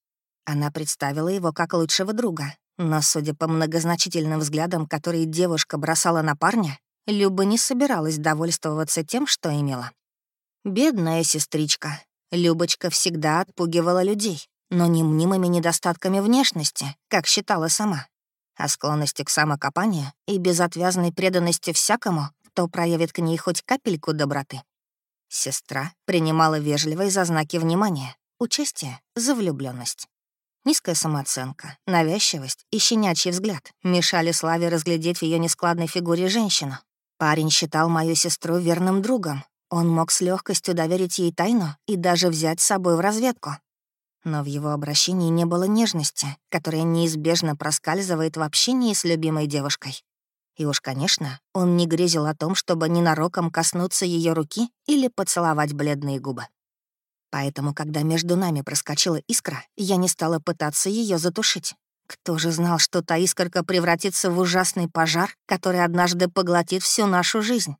Она представила его как лучшего друга, но, судя по многозначительным взглядам, которые девушка бросала на парня, Люба не собиралась довольствоваться тем, что имела. Бедная сестричка. Любочка всегда отпугивала людей, но не мнимыми недостатками внешности, как считала сама, а склонности к самокопанию и безотвязной преданности всякому, кто проявит к ней хоть капельку доброты. Сестра принимала вежливые за знаки внимания, участие за влюбленность. Низкая самооценка, навязчивость и щенячий взгляд мешали Славе разглядеть в ее нескладной фигуре женщину. Парень считал мою сестру верным другом. Он мог с легкостью доверить ей тайну и даже взять с собой в разведку, но в его обращении не было нежности, которая неизбежно проскальзывает в общении с любимой девушкой. И уж, конечно, он не грезил о том, чтобы ненароком коснуться ее руки или поцеловать бледные губы. Поэтому, когда между нами проскочила искра, я не стала пытаться ее затушить. Кто же знал, что та искорка превратится в ужасный пожар, который однажды поглотит всю нашу жизнь?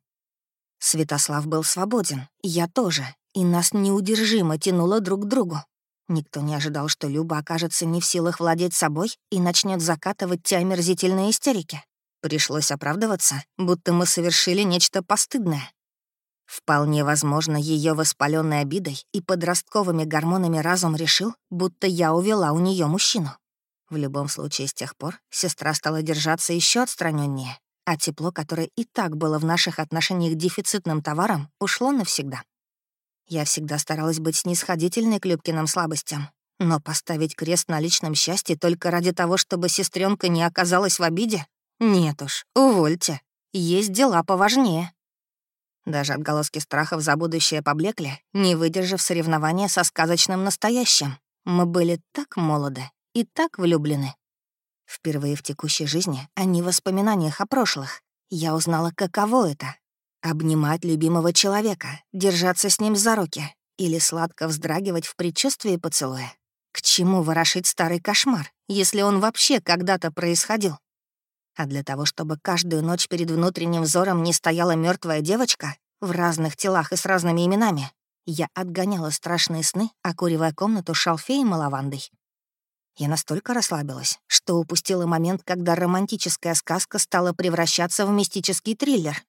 Святослав был свободен, я тоже, и нас неудержимо тянуло друг к другу. Никто не ожидал, что Люба окажется не в силах владеть собой и начнет закатывать те омерзительные истерики. Пришлось оправдываться, будто мы совершили нечто постыдное. Вполне возможно, ее воспаленной обидой и подростковыми гормонами разум решил, будто я увела у нее мужчину. В любом случае, с тех пор сестра стала держаться еще отстраненнее, а тепло, которое и так было в наших отношениях дефицитным товаром, ушло навсегда. Я всегда старалась быть снисходительной к Любкиным слабостям, но поставить крест на личном счастье только ради того, чтобы сестренка не оказалась в обиде? Нет уж, увольте. Есть дела поважнее. Даже отголоски страхов за будущее поблекли, не выдержав соревнования со сказочным настоящим. Мы были так молоды и так влюблены. Впервые в текущей жизни, а не в воспоминаниях о прошлых, я узнала, каково это Обнимать любимого человека, держаться с ним за руки или сладко вздрагивать в предчувствии поцелуя. К чему ворошить старый кошмар, если он вообще когда-то происходил? А для того, чтобы каждую ночь перед внутренним взором не стояла мертвая девочка в разных телах и с разными именами, я отгоняла страшные сны, окуривая комнату шалфеем и лавандой. Я настолько расслабилась, что упустила момент, когда романтическая сказка стала превращаться в мистический триллер.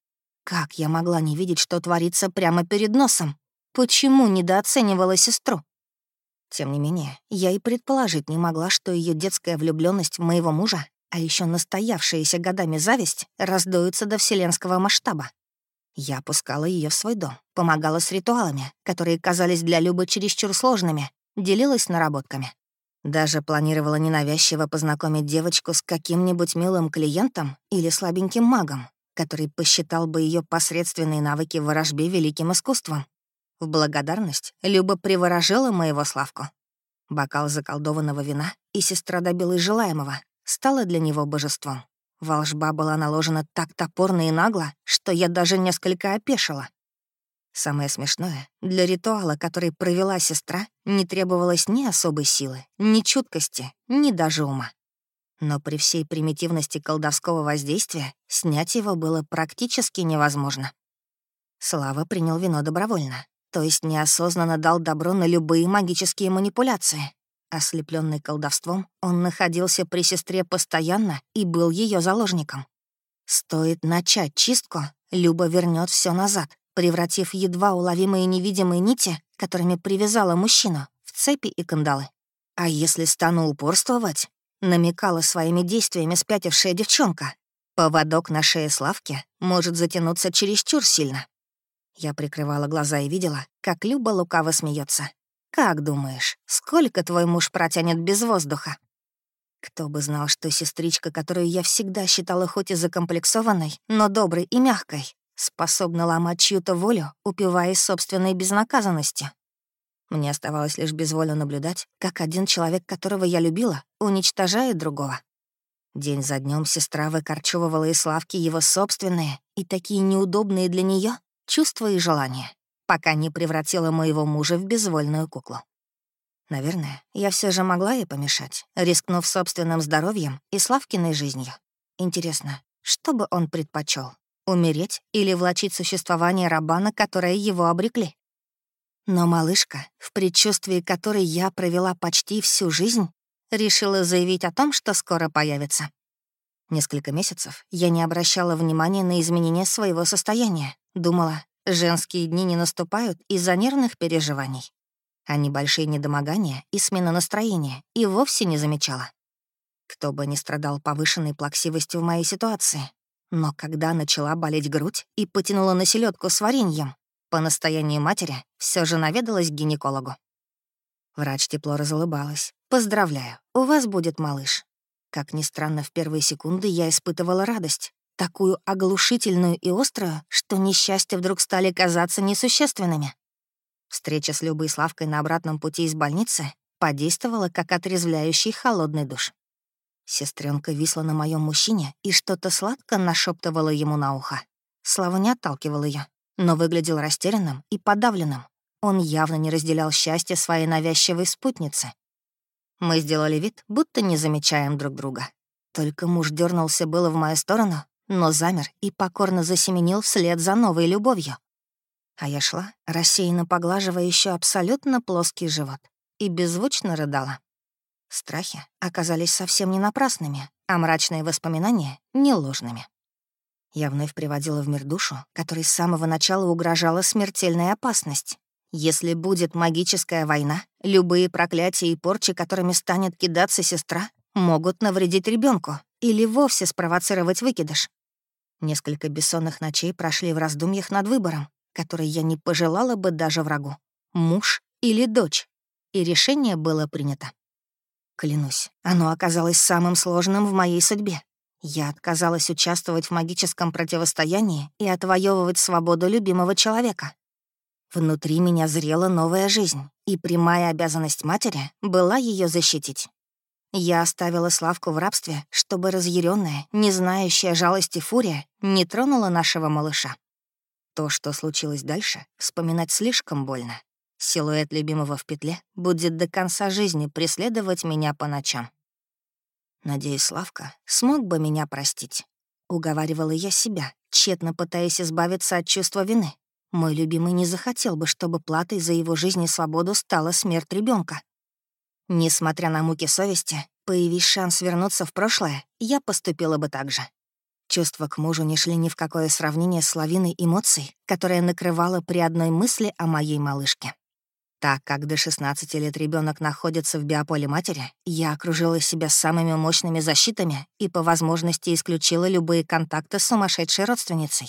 Как я могла не видеть, что творится прямо перед носом? Почему недооценивала сестру? Тем не менее, я и предположить не могла, что ее детская влюбленность в моего мужа, а еще настоявшаяся годами зависть, раздуется до вселенского масштаба. Я пускала ее в свой дом, помогала с ритуалами, которые казались для Любы чересчур сложными, делилась наработками. Даже планировала ненавязчиво познакомить девочку с каким-нибудь милым клиентом или слабеньким магом, который посчитал бы ее посредственные навыки в ворожбе великим искусством. В благодарность Люба приворожила моего Славку. Бокал заколдованного вина и сестра добилась желаемого, стала для него божеством. Волжба была наложена так топорно и нагло, что я даже несколько опешила. Самое смешное, для ритуала, который провела сестра, не требовалось ни особой силы, ни чуткости, ни даже ума. Но при всей примитивности колдовского воздействия снять его было практически невозможно. Слава принял вино добровольно, то есть неосознанно дал добро на любые магические манипуляции, Ослепленный колдовством, он находился при сестре постоянно и был ее заложником. Стоит начать чистку, Люба вернет все назад, превратив едва уловимые невидимые нити, которыми привязала мужчину, в цепи и кандалы. А если стану упорствовать, намекала своими действиями спятившая девчонка, поводок на шее Славки может затянуться чересчур сильно. Я прикрывала глаза и видела, как Люба лукаво смеется, «Как думаешь, сколько твой муж протянет без воздуха?» Кто бы знал, что сестричка, которую я всегда считала хоть и закомплексованной, но доброй и мягкой, способна ломать чью-то волю, упиваясь собственной безнаказанностью. Мне оставалось лишь безвольно наблюдать, как один человек, которого я любила, уничтожает другого. День за днем сестра выкорчевывала из Славки его собственные и такие неудобные для нее чувства и желания пока не превратила моего мужа в безвольную куклу. Наверное, я все же могла ей помешать, рискнув собственным здоровьем и Славкиной жизнью. Интересно, что бы он предпочел? Умереть или влачить существование раба, на которое его обрекли? Но малышка, в предчувствии которой я провела почти всю жизнь, решила заявить о том, что скоро появится. Несколько месяцев я не обращала внимания на изменения своего состояния. Думала, Женские дни не наступают из-за нервных переживаний. А небольшие недомогания и смена настроения и вовсе не замечала. Кто бы ни страдал повышенной плаксивостью в моей ситуации. Но когда начала болеть грудь и потянула на селедку с вареньем, по настоянию матери все же наведалась к гинекологу. Врач тепло разулыбалась. «Поздравляю, у вас будет малыш». Как ни странно, в первые секунды я испытывала радость такую оглушительную и острую, что несчастья вдруг стали казаться несущественными. Встреча с Любой и Славкой на обратном пути из больницы подействовала как отрезвляющий холодный душ. Сестренка висла на моем мужчине и что-то сладко нашептывала ему на ухо. Слава не отталкивал ее, но выглядел растерянным и подавленным. Он явно не разделял счастье своей навязчивой спутницы. Мы сделали вид, будто не замечаем друг друга. Только муж дернулся было в мою сторону, но замер и покорно засеменил вслед за новой любовью. А я шла, рассеянно поглаживая еще абсолютно плоский живот, и беззвучно рыдала. Страхи оказались совсем не напрасными, а мрачные воспоминания — не ложными. Я вновь приводила в мир душу, которой с самого начала угрожала смертельная опасность. Если будет магическая война, любые проклятия и порчи, которыми станет кидаться сестра, могут навредить ребенку или вовсе спровоцировать выкидыш. Несколько бессонных ночей прошли в раздумьях над выбором, который я не пожелала бы даже врагу. Муж или дочь. И решение было принято. Клянусь, оно оказалось самым сложным в моей судьбе. Я отказалась участвовать в магическом противостоянии и отвоевывать свободу любимого человека. Внутри меня зрела новая жизнь, и прямая обязанность матери была ее защитить. Я оставила Славку в рабстве, чтобы разъяренная, не знающая жалости фурия не тронула нашего малыша. То, что случилось дальше, вспоминать слишком больно. Силуэт любимого в петле будет до конца жизни преследовать меня по ночам. Надеюсь, Славка смог бы меня простить. Уговаривала я себя, тщетно пытаясь избавиться от чувства вины. Мой любимый не захотел бы, чтобы платой за его жизнь и свободу стала смерть ребенка. Несмотря на муки совести, появись шанс вернуться в прошлое, я поступила бы так же. Чувства к мужу не шли ни в какое сравнение с лавиной эмоций, которая накрывала при одной мысли о моей малышке. Так как до 16 лет ребенок находится в биополе матери, я окружила себя самыми мощными защитами и по возможности исключила любые контакты с сумасшедшей родственницей.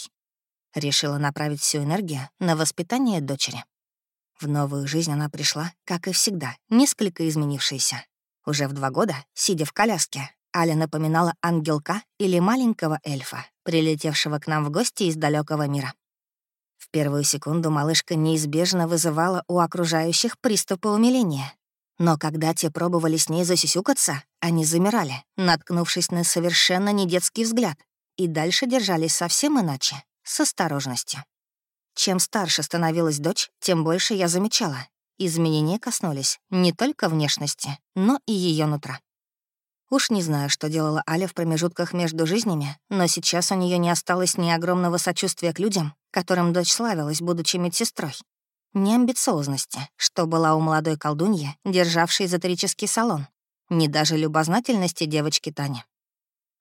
Решила направить всю энергию на воспитание дочери. В новую жизнь она пришла, как и всегда, несколько изменившейся. Уже в два года, сидя в коляске, Аля напоминала ангелка или маленького эльфа, прилетевшего к нам в гости из далекого мира. В первую секунду малышка неизбежно вызывала у окружающих приступы умиления. Но когда те пробовали с ней засюсюкаться, они замирали, наткнувшись на совершенно недетский взгляд, и дальше держались совсем иначе, с осторожностью. Чем старше становилась дочь, тем больше я замечала. Изменения коснулись не только внешности, но и ее нутра. Уж не знаю, что делала Аля в промежутках между жизнями, но сейчас у нее не осталось ни огромного сочувствия к людям, которым дочь славилась, будучи медсестрой, ни амбициозности, что была у молодой колдуньи, державшей эзотерический салон, ни даже любознательности девочки Тани.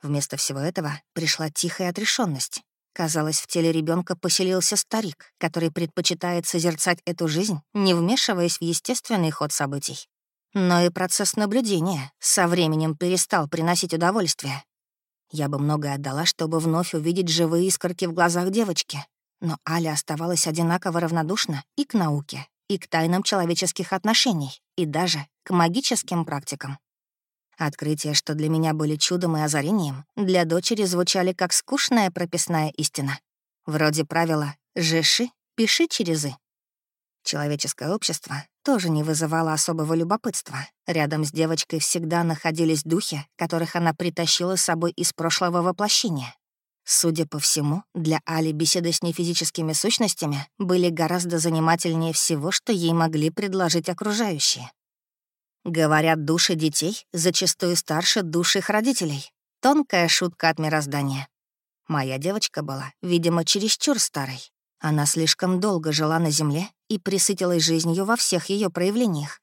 Вместо всего этого пришла тихая отрешенность. Казалось, в теле ребенка поселился старик, который предпочитает созерцать эту жизнь, не вмешиваясь в естественный ход событий. Но и процесс наблюдения со временем перестал приносить удовольствие. Я бы многое отдала, чтобы вновь увидеть живые искорки в глазах девочки. Но Аля оставалась одинаково равнодушна и к науке, и к тайнам человеческих отношений, и даже к магическим практикам. Открытия, что для меня были чудом и озарением, для дочери звучали как скучная прописная истина. Вроде правила «жеши, пиши через «и». Человеческое общество тоже не вызывало особого любопытства. Рядом с девочкой всегда находились духи, которых она притащила с собой из прошлого воплощения. Судя по всему, для Али беседы с нефизическими сущностями были гораздо занимательнее всего, что ей могли предложить окружающие. Говорят, души детей зачастую старше душ их родителей. Тонкая шутка от мироздания. Моя девочка была, видимо, чересчур старой. Она слишком долго жила на Земле и присытилась жизнью во всех ее проявлениях.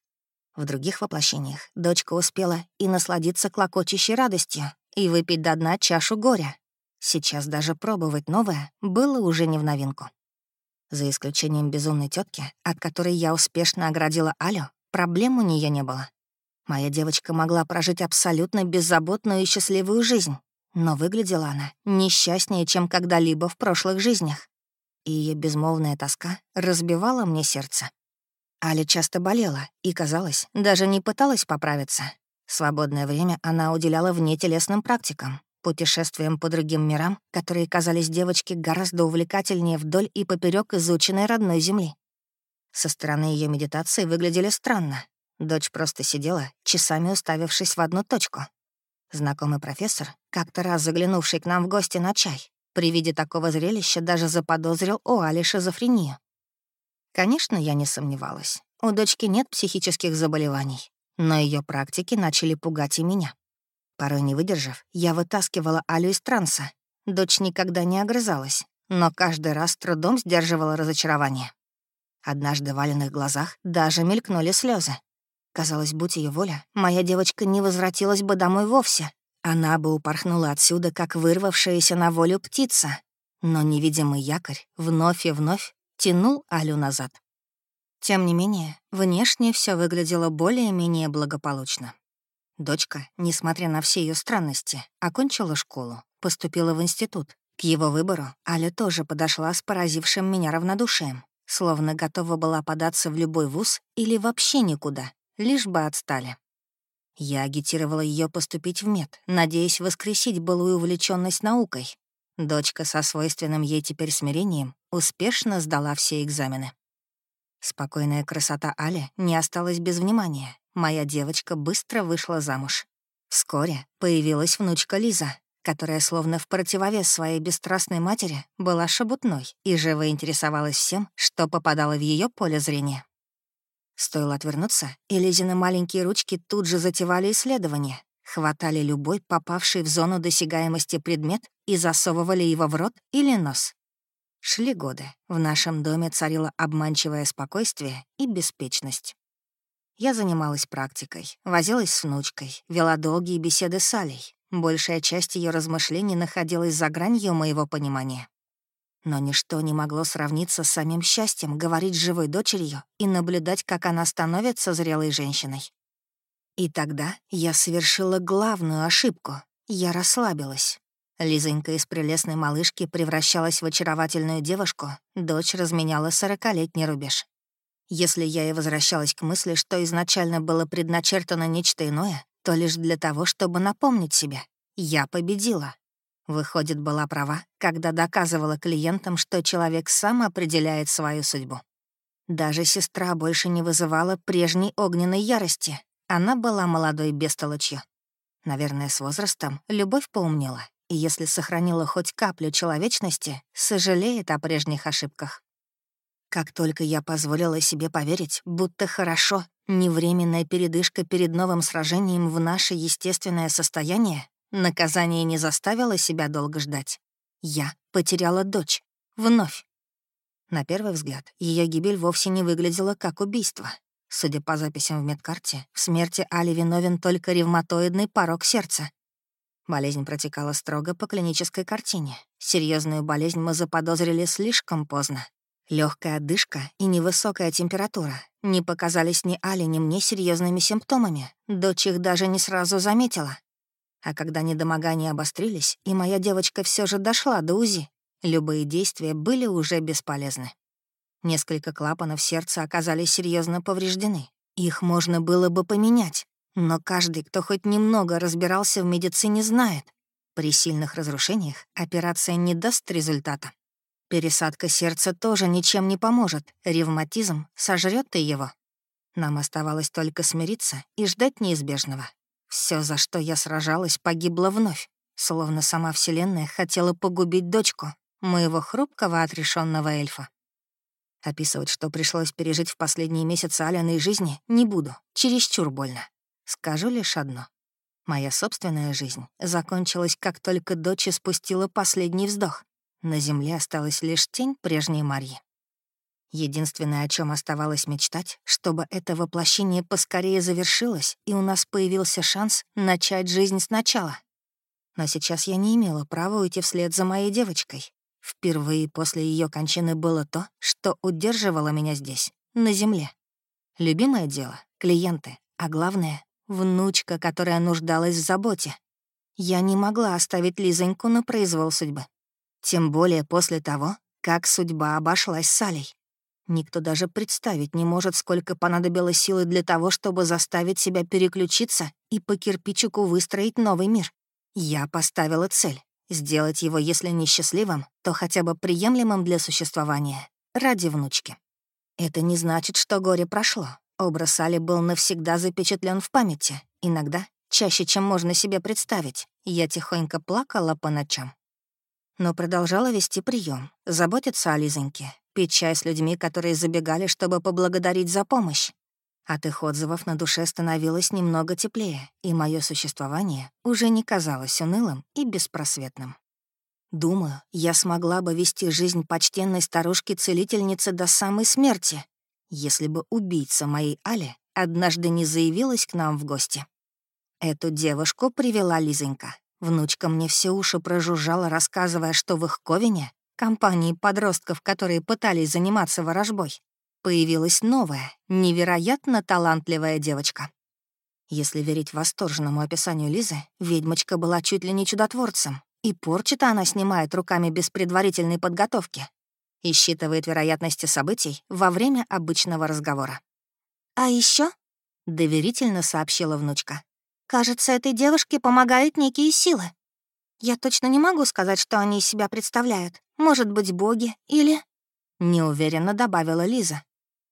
В других воплощениях дочка успела и насладиться клокочущей радостью, и выпить до дна чашу горя. Сейчас даже пробовать новое было уже не в новинку. За исключением безумной тетки, от которой я успешно оградила Алю, проблем у нее не было. Моя девочка могла прожить абсолютно беззаботную и счастливую жизнь, но выглядела она несчастнее, чем когда-либо в прошлых жизнях и ее безмолвная тоска разбивала мне сердце. Аля часто болела и, казалось, даже не пыталась поправиться. Свободное время она уделяла внетелесным практикам, путешествиям по другим мирам, которые казались девочке гораздо увлекательнее вдоль и поперек изученной родной земли. Со стороны ее медитации выглядели странно. Дочь просто сидела, часами уставившись в одну точку. Знакомый профессор, как-то раз заглянувший к нам в гости на чай, при виде такого зрелища даже заподозрил у Али шизофрению. Конечно, я не сомневалась. У дочки нет психических заболеваний, но ее практики начали пугать и меня. Порой не выдержав, я вытаскивала Алю из транса. Дочь никогда не огрызалась, но каждый раз трудом сдерживала разочарование. Однажды в Алиных глазах даже мелькнули слезы. Казалось, будь ее воля, моя девочка не возвратилась бы домой вовсе, она бы упорхнула отсюда, как вырвавшаяся на волю птица, но невидимый якорь вновь и вновь тянул Алю назад. Тем не менее, внешне все выглядело более-менее благополучно. Дочка, несмотря на все ее странности, окончила школу, поступила в институт. К его выбору Аля тоже подошла с поразившим меня равнодушием, словно готова была податься в любой вуз или вообще никуда, лишь бы отстали. Я агитировала ее поступить в мед, надеясь воскресить былую увлеченность наукой. Дочка со свойственным ей теперь смирением успешно сдала все экзамены. Спокойная красота Али не осталась без внимания. Моя девочка быстро вышла замуж. Вскоре появилась внучка Лиза, которая, словно в противовес своей бесстрастной матери, была шебутной и живо интересовалась всем, что попадало в ее поле зрения. Стоило отвернуться, и Лизины маленькие ручки тут же затевали исследование, хватали любой попавший в зону досягаемости предмет и засовывали его в рот или нос. Шли годы. В нашем доме царило обманчивое спокойствие и беспечность. Я занималась практикой, возилась с внучкой, вела долгие беседы с Алей. Большая часть ее размышлений находилась за гранью моего понимания. Но ничто не могло сравниться с самим счастьем говорить с живой дочерью и наблюдать, как она становится зрелой женщиной. И тогда я совершила главную ошибку. Я расслабилась. Лизонька из прелестной малышки превращалась в очаровательную девушку, дочь разменяла сорокалетний рубеж. Если я и возвращалась к мысли, что изначально было предначертано нечто иное, то лишь для того, чтобы напомнить себе. Я победила. Выходит, была права, когда доказывала клиентам, что человек сам определяет свою судьбу. Даже сестра больше не вызывала прежней огненной ярости. Она была молодой бестолочью. Наверное, с возрастом любовь поумнела, и если сохранила хоть каплю человечности, сожалеет о прежних ошибках. Как только я позволила себе поверить, будто хорошо, невременная передышка перед новым сражением в наше естественное состояние, наказание не заставило себя долго ждать. Я потеряла дочь. Вновь. На первый взгляд, ее гибель вовсе не выглядела как убийство. Судя по записям в медкарте, в смерти Али виновен только ревматоидный порог сердца. Болезнь протекала строго по клинической картине. Серьезную болезнь мы заподозрили слишком поздно, Легкая одышка и невысокая температура не показались ни Али, ни мне серьезными симптомами. Дочь их даже не сразу заметила. А когда недомогания обострились, и моя девочка все же дошла до УЗИ, любые действия были уже бесполезны. Несколько клапанов сердца оказались серьезно повреждены. Их можно было бы поменять, но каждый, кто хоть немного разбирался в медицине, знает, при сильных разрушениях операция не даст результата. Пересадка сердца тоже ничем не поможет, ревматизм сожрет и его. Нам оставалось только смириться и ждать неизбежного. Все, за что я сражалась, погибло вновь, словно сама Вселенная хотела погубить дочку, моего хрупкого отрешенного эльфа. Описывать, что пришлось пережить в последние месяцы Аляной жизни, не буду, чересчур больно. Скажу лишь одно. Моя собственная жизнь закончилась, как только дочь спустила последний вздох. На земле осталась лишь тень прежней Марьи. Единственное, о чем оставалось мечтать, чтобы это воплощение поскорее завершилось, и у нас появился шанс начать жизнь сначала. Но сейчас я не имела права уйти вслед за моей девочкой. Впервые после ее кончины было то, что удерживало меня здесь, на земле. Любимое дело, клиенты, а главное — внучка, которая нуждалась в заботе. Я не могла оставить Лизоньку на произвол судьбы. Тем более после того, как судьба обошлась с Алей. Никто даже представить не может, сколько понадобилось силы для того, чтобы заставить себя переключиться и по кирпичику выстроить новый мир. Я поставила цель — сделать его, если не счастливым, то хотя бы приемлемым для существования, ради внучки. Это не значит, что горе прошло. Образ Али был навсегда запечатлен в памяти. Иногда, чаще, чем можно себе представить, я тихонько плакала по ночам но продолжала вести прием, заботиться о Лизоньке, пить чай с людьми, которые забегали, чтобы поблагодарить за помощь. От их отзывов на душе становилось немного теплее, и мое существование уже не казалось унылым и беспросветным. Думаю, я смогла бы вести жизнь почтенной старушки-целительницы до самой смерти, если бы убийца моей Али однажды не заявилась к нам в гости. Эту девушку привела Лизонька, Внучка мне все уши прожужжала, рассказывая, что в их Ковине, компании подростков, которые пытались заниматься ворожбой, появилась новая, невероятно талантливая девочка. Если верить восторженному описанию Лизы, ведьмочка была чуть ли не чудотворцем, и порчи-то она снимает руками без предварительной подготовки и считывает вероятности событий во время обычного разговора. «А еще, доверительно сообщила внучка, Кажется, этой девушке помогают некие силы. Я точно не могу сказать, что они из себя представляют. Может быть, боги или...» Неуверенно добавила Лиза.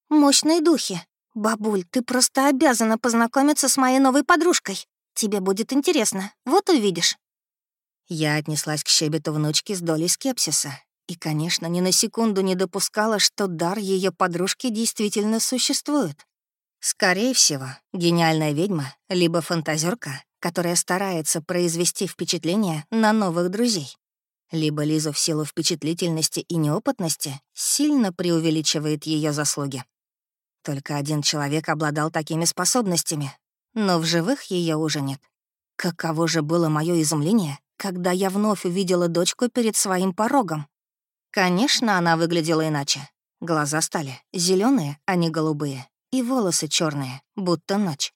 «Мощные духи. Бабуль, ты просто обязана познакомиться с моей новой подружкой. Тебе будет интересно. Вот увидишь». Я отнеслась к щебету внучки с долей скепсиса. И, конечно, ни на секунду не допускала, что дар ее подружки действительно существует. Скорее всего, гениальная ведьма, либо фантазерка, которая старается произвести впечатление на новых друзей. Либо Лизу в силу впечатлительности и неопытности сильно преувеличивает ее заслуги. Только один человек обладал такими способностями, но в живых ее уже нет. Каково же было мое изумление, когда я вновь увидела дочку перед своим порогом. Конечно, она выглядела иначе. Глаза стали зеленые, а не голубые, и волосы черные, будто ночь.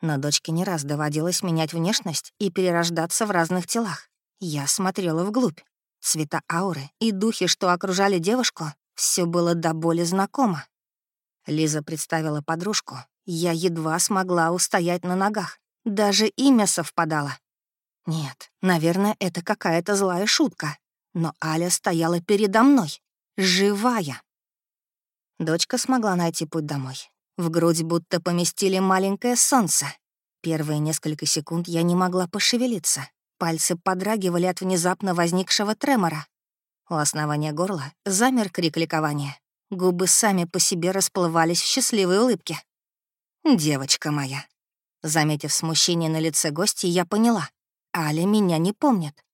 Но дочке не раз доводилось менять внешность и перерождаться в разных телах. Я смотрела вглубь. Цвета ауры и духи, что окружали девушку, все было до боли знакомо. Лиза представила подружку. Я едва смогла устоять на ногах. Даже имя совпадало. Нет, наверное, это какая-то злая шутка. Но Аля стояла передо мной. Живая. Дочка смогла найти путь домой. В грудь будто поместили маленькое солнце. Первые несколько секунд я не могла пошевелиться. Пальцы подрагивали от внезапно возникшего тремора. У основания горла замер крик ликования. Губы сами по себе расплывались в счастливой улыбке. «Девочка моя». Заметив смущение на лице гостя, я поняла. Аля меня не помнит.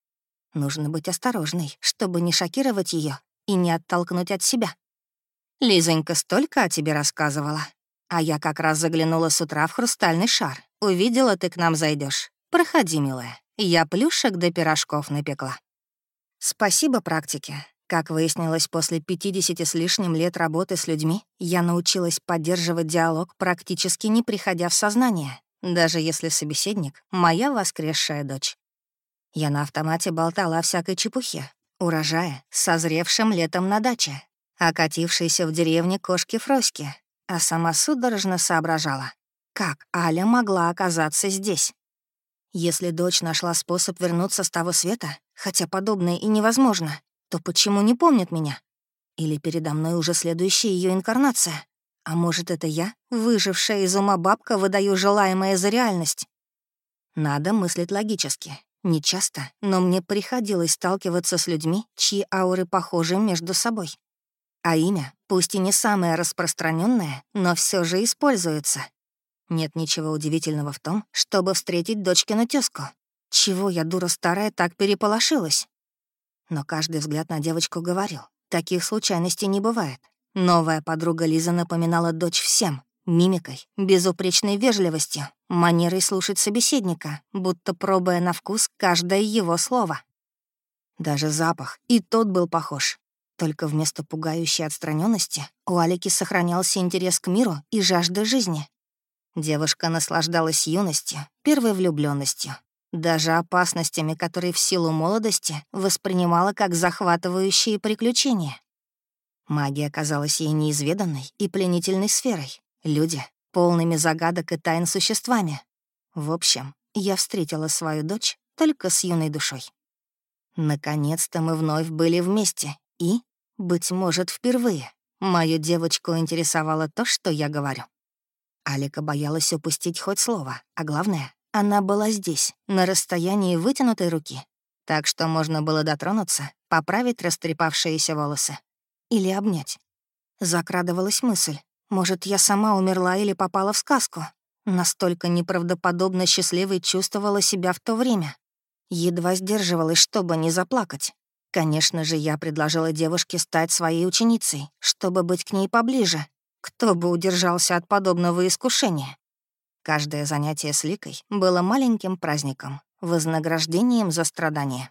Нужно быть осторожной, чтобы не шокировать ее и не оттолкнуть от себя. Лизонька столько о тебе рассказывала. А я как раз заглянула с утра в хрустальный шар. Увидела, ты к нам зайдешь. Проходи, милая. Я плюшек до пирожков напекла. Спасибо практике. Как выяснилось, после 50 с лишним лет работы с людьми, я научилась поддерживать диалог, практически не приходя в сознание, даже если собеседник — моя воскресшая дочь. Я на автомате болтала о всякой чепухе, урожая, созревшим летом на даче, окатившейся в деревне кошки Фроськи, а сама судорожно соображала, как Аля могла оказаться здесь. Если дочь нашла способ вернуться с того света, хотя подобное и невозможно, то почему не помнит меня? Или передо мной уже следующая ее инкарнация? А может, это я, выжившая из ума бабка, выдаю желаемое за реальность? Надо мыслить логически. Не часто, но мне приходилось сталкиваться с людьми, чьи ауры похожи между собой. А имя, пусть и не самое распространенное, но все же используется. Нет ничего удивительного в том, чтобы встретить дочкину тёзку. Чего я, дура старая, так переполошилась? Но каждый взгляд на девочку говорил, таких случайностей не бывает. Новая подруга Лиза напоминала дочь всем. Мимикой, безупречной вежливостью, манерой слушать собеседника, будто пробуя на вкус каждое его слово. Даже запах, и тот был похож. Только вместо пугающей отстраненности у Алики сохранялся интерес к миру и жажда жизни. Девушка наслаждалась юностью, первой влюбленностью, даже опасностями, которые в силу молодости воспринимала как захватывающие приключения. Магия казалась ей неизведанной и пленительной сферой. Люди — полными загадок и тайн существами. В общем, я встретила свою дочь только с юной душой. Наконец-то мы вновь были вместе, и, быть может, впервые, мою девочку интересовало то, что я говорю. Алика боялась упустить хоть слово, а главное, она была здесь, на расстоянии вытянутой руки, так что можно было дотронуться, поправить растрепавшиеся волосы или обнять. Закрадывалась мысль, может, я сама умерла или попала в сказку. Настолько неправдоподобно счастливой чувствовала себя в то время. Едва сдерживалась, чтобы не заплакать. Конечно же, я предложила девушке стать своей ученицей, чтобы быть к ней поближе, кто бы удержался от подобного искушения? Каждое занятие с Ликой было маленьким праздником, вознаграждением за страдания.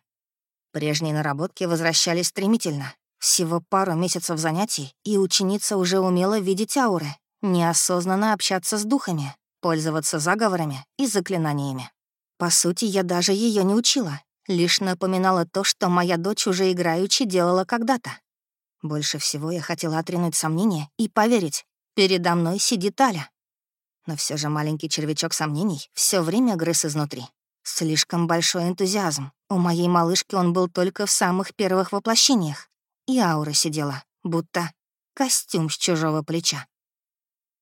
Прежние наработки возвращались стремительно. Всего пару месяцев занятий, и ученица уже умела видеть ауры, неосознанно общаться с духами, пользоваться заговорами и заклинаниями. По сути, я даже ее не учила, лишь напоминала то, что моя дочь уже играючи делала когда-то. Больше всего я хотела отринуть сомнения и поверить, передо мной сидит Аля. Но все же маленький червячок сомнений все время грыз изнутри. Слишком большой энтузиазм. У моей малышки он был только в самых первых воплощениях. И аура сидела, будто костюм с чужого плеча.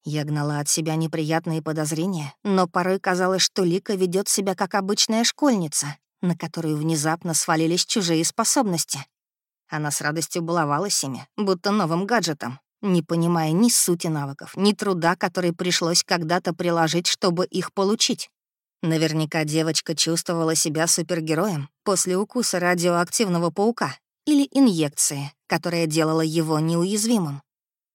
Я гнала от себя неприятные подозрения, но порой казалось, что Лика ведет себя как обычная школьница, на которую внезапно свалились чужие способности. Она с радостью баловалась ими, будто новым гаджетом, не понимая ни сути навыков, ни труда, который пришлось когда-то приложить, чтобы их получить. Наверняка девочка чувствовала себя супергероем после укуса радиоактивного паука или инъекции, которая делала его неуязвимым.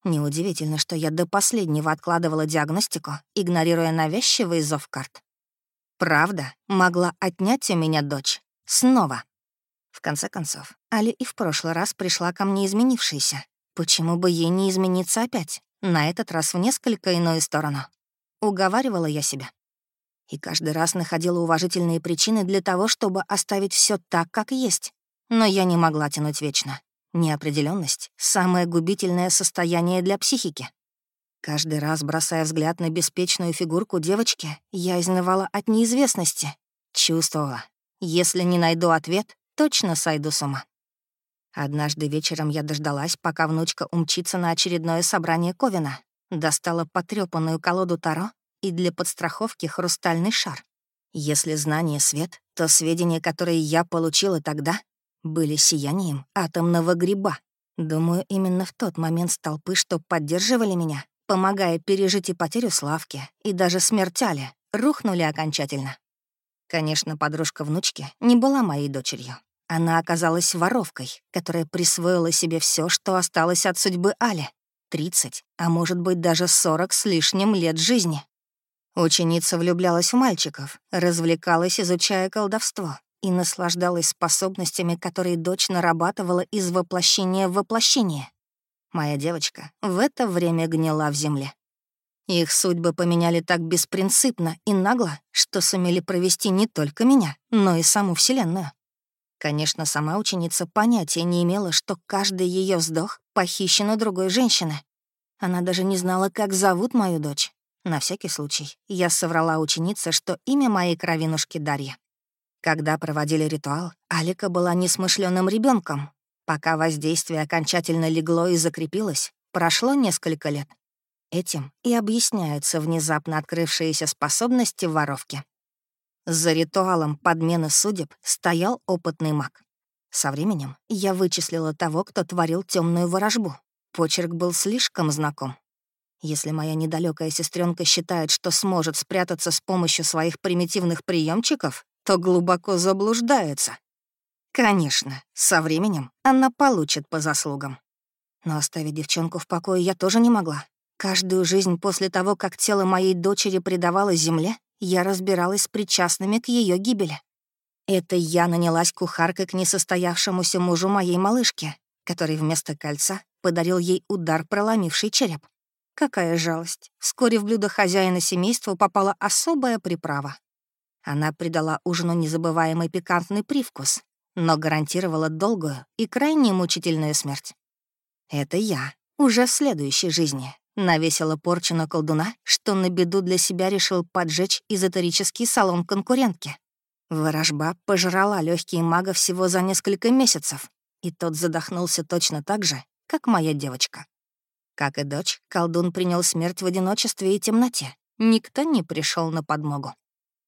Неудивительно, что я до последнего откладывала диагностику, игнорируя навязчивый зов карт. Правда могла отнять у меня дочь. Снова. В конце концов, Али и в прошлый раз пришла ко мне изменившейся. Почему бы ей не измениться опять? На этот раз в несколько иную сторону. Уговаривала я себя. И каждый раз находила уважительные причины для того, чтобы оставить все так, как есть. Но я не могла тянуть вечно. Неопределенность — самое губительное состояние для психики. Каждый раз, бросая взгляд на беспечную фигурку девочки, я изнывала от неизвестности. Чувствовала. Если не найду ответ, точно сойду с ума. Однажды вечером я дождалась, пока внучка умчится на очередное собрание Ковина, достала потрёпанную колоду Таро и для подстраховки хрустальный шар. Если знание — свет, то сведения, которые я получила тогда, были сиянием атомного гриба. Думаю, именно в тот момент столпы, что поддерживали меня, помогая пережить и потерю Славки, и даже смерть Али, рухнули окончательно. Конечно, подружка внучки не была моей дочерью. Она оказалась воровкой, которая присвоила себе все, что осталось от судьбы Али. 30, а может быть даже 40 с лишним лет жизни. Ученица влюблялась в мальчиков, развлекалась, изучая колдовство, и наслаждалась способностями, которые дочь нарабатывала из воплощения в воплощение. Моя девочка в это время гнила в земле. Их судьбы поменяли так беспринципно и нагло, что сумели провести не только меня, но и саму Вселенную. Конечно, сама ученица понятия не имела, что каждый ее вздох похищен у другой женщины. Она даже не знала, как зовут мою дочь. На всякий случай, я соврала ученице, что имя моей кровинушки Дарья. Когда проводили ритуал, Алика была несмышленным ребенком. Пока воздействие окончательно легло и закрепилось, прошло несколько лет. Этим и объясняются внезапно открывшиеся способности воровки. За ритуалом подмены судеб стоял опытный маг. Со временем я вычислила того, кто творил темную ворожбу. Почерк был слишком знаком. Если моя недалекая сестренка считает, что сможет спрятаться с помощью своих примитивных приемчиков, то глубоко заблуждается. Конечно, со временем она получит по заслугам. Но оставить девчонку в покое я тоже не могла. Каждую жизнь после того, как тело моей дочери предавалось земле, я разбиралась с причастными к ее гибели. Это я нанялась кухаркой к несостоявшемуся мужу моей малышки, который вместо кольца подарил ей удар, проломивший череп. Какая жалость. Вскоре в блюдо хозяина семейства попала особая приправа. Она придала ужину незабываемый пикантный привкус, но гарантировала долгую и крайне мучительную смерть. Это я, уже в следующей жизни, навесила порчу на колдуна, что на беду для себя решил поджечь эзотерический салон конкурентки. Ворожба пожрала легкие мага всего за несколько месяцев, и тот задохнулся точно так же, как моя девочка. Как и дочь, колдун принял смерть в одиночестве и темноте. Никто не пришел на подмогу.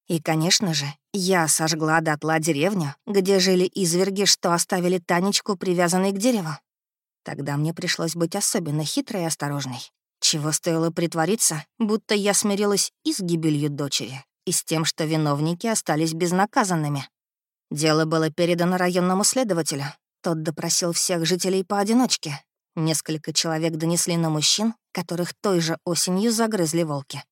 И, конечно же, я сожгла дотла деревню, где жили изверги, что оставили Танечку, привязанной к дереву. Тогда мне пришлось быть особенно хитрой и осторожной. Чего стоило притвориться, будто я смирилась и с гибелью дочери, и с тем, что виновники остались безнаказанными. Дело было передано районному следователю. Тот допросил всех жителей поодиночке, Несколько человек донесли на мужчин, которых той же осенью загрызли волки.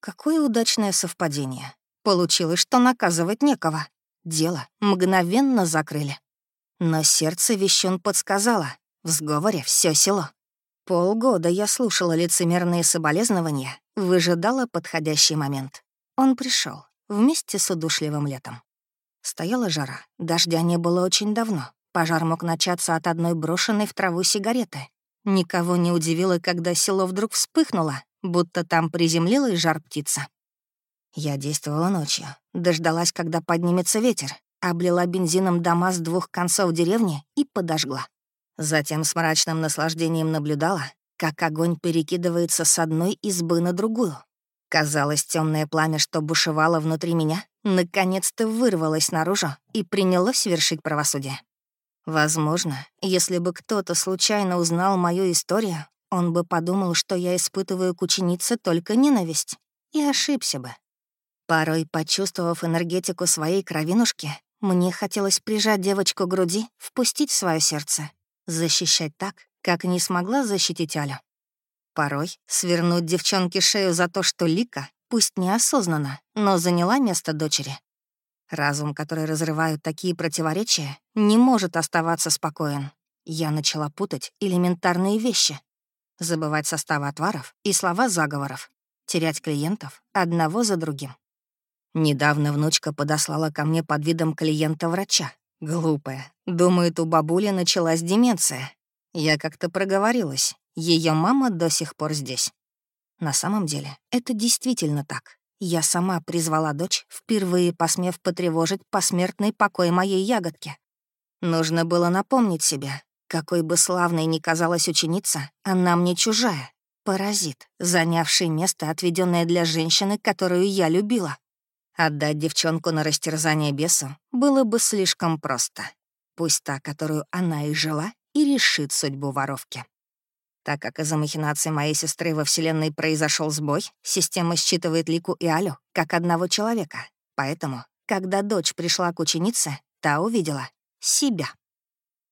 Какое удачное совпадение. Получилось, что наказывать некого. Дело мгновенно закрыли. Но сердце вещун подсказало. В сговоре все село. Полгода я слушала лицемерные соболезнования, выжидала подходящий момент. Он пришел вместе с удушливым летом. Стояла жара, дождя не было очень давно, Пожар мог начаться от одной брошенной в траву сигареты. Никого не удивило, когда село вдруг вспыхнуло, будто там приземлилась жар-птица. Я действовала ночью, дождалась, когда поднимется ветер, облила бензином дома с двух концов деревни и подожгла. Затем с мрачным наслаждением наблюдала, как огонь перекидывается с одной избы на другую. Казалось, темное пламя, что бушевало внутри меня, наконец-то вырвалось наружу и принялось вершить правосудие. Возможно, если бы кто-то случайно узнал мою историю, он бы подумал, что я испытываю к ученице только ненависть, и ошибся бы. Порой, почувствовав энергетику своей кровинушки, мне хотелось прижать девочку к груди, впустить в свое сердце, защищать так, как не смогла защитить Алю. Порой свернуть девчонке шею за то, что Лика, пусть неосознанно, но заняла место дочери. Разум, который разрывают такие противоречия, не может оставаться спокоен. Я начала путать элементарные вещи. Забывать составы отваров и слова заговоров. Терять клиентов одного за другим. Недавно внучка подослала ко мне под видом клиента-врача. Глупая. Думает, у бабули началась деменция. Я как-то проговорилась. Ее мама до сих пор здесь. На самом деле, это действительно так. Я сама призвала дочь, впервые посмев потревожить посмертный покой моей ягодки. Нужно было напомнить себе, какой бы славной ни казалась ученица, она мне чужая. Паразит, занявший место, отведенное для женщины, которую я любила. Отдать девчонку на растерзание бесу было бы слишком просто. Пусть та, которую она и жила, и решит судьбу воровки. Так как из-за махинации моей сестры во Вселенной произошел сбой, система считывает Лику и Алю как одного человека. Поэтому, когда дочь пришла к ученице, та увидела себя.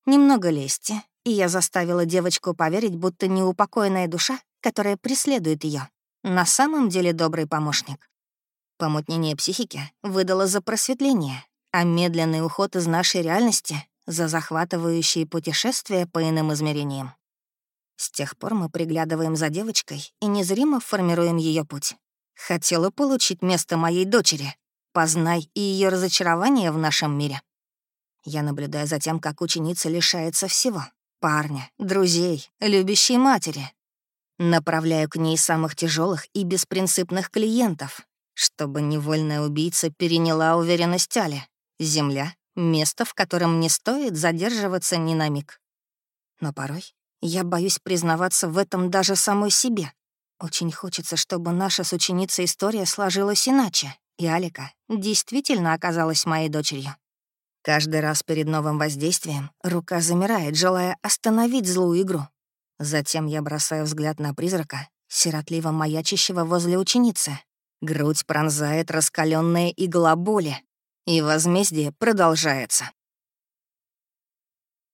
Немного лести, и я заставила девочку поверить, будто неупокоенная душа, которая преследует ее, на самом деле добрый помощник. Помутнение психики выдало за просветление, а медленный уход из нашей реальности — за захватывающие путешествия по иным измерениям. С тех пор мы приглядываем за девочкой и незримо формируем ее путь. Хотела получить место моей дочери. Познай и ее разочарование в нашем мире. Я наблюдаю за тем, как ученица лишается всего. Парня, друзей, любящей матери. Направляю к ней самых тяжелых и беспринципных клиентов, чтобы невольная убийца переняла уверенность Али. Земля — место, в котором не стоит задерживаться ни на миг. Но порой я боюсь признаваться в этом даже самой себе. Очень хочется, чтобы наша с ученицей история сложилась иначе, и Алика действительно оказалась моей дочерью. Каждый раз перед новым воздействием рука замирает, желая остановить злую игру. Затем я бросаю взгляд на призрака, сиротливо маячащего возле ученицы. Грудь пронзает раскаленная игла боли, и возмездие продолжается.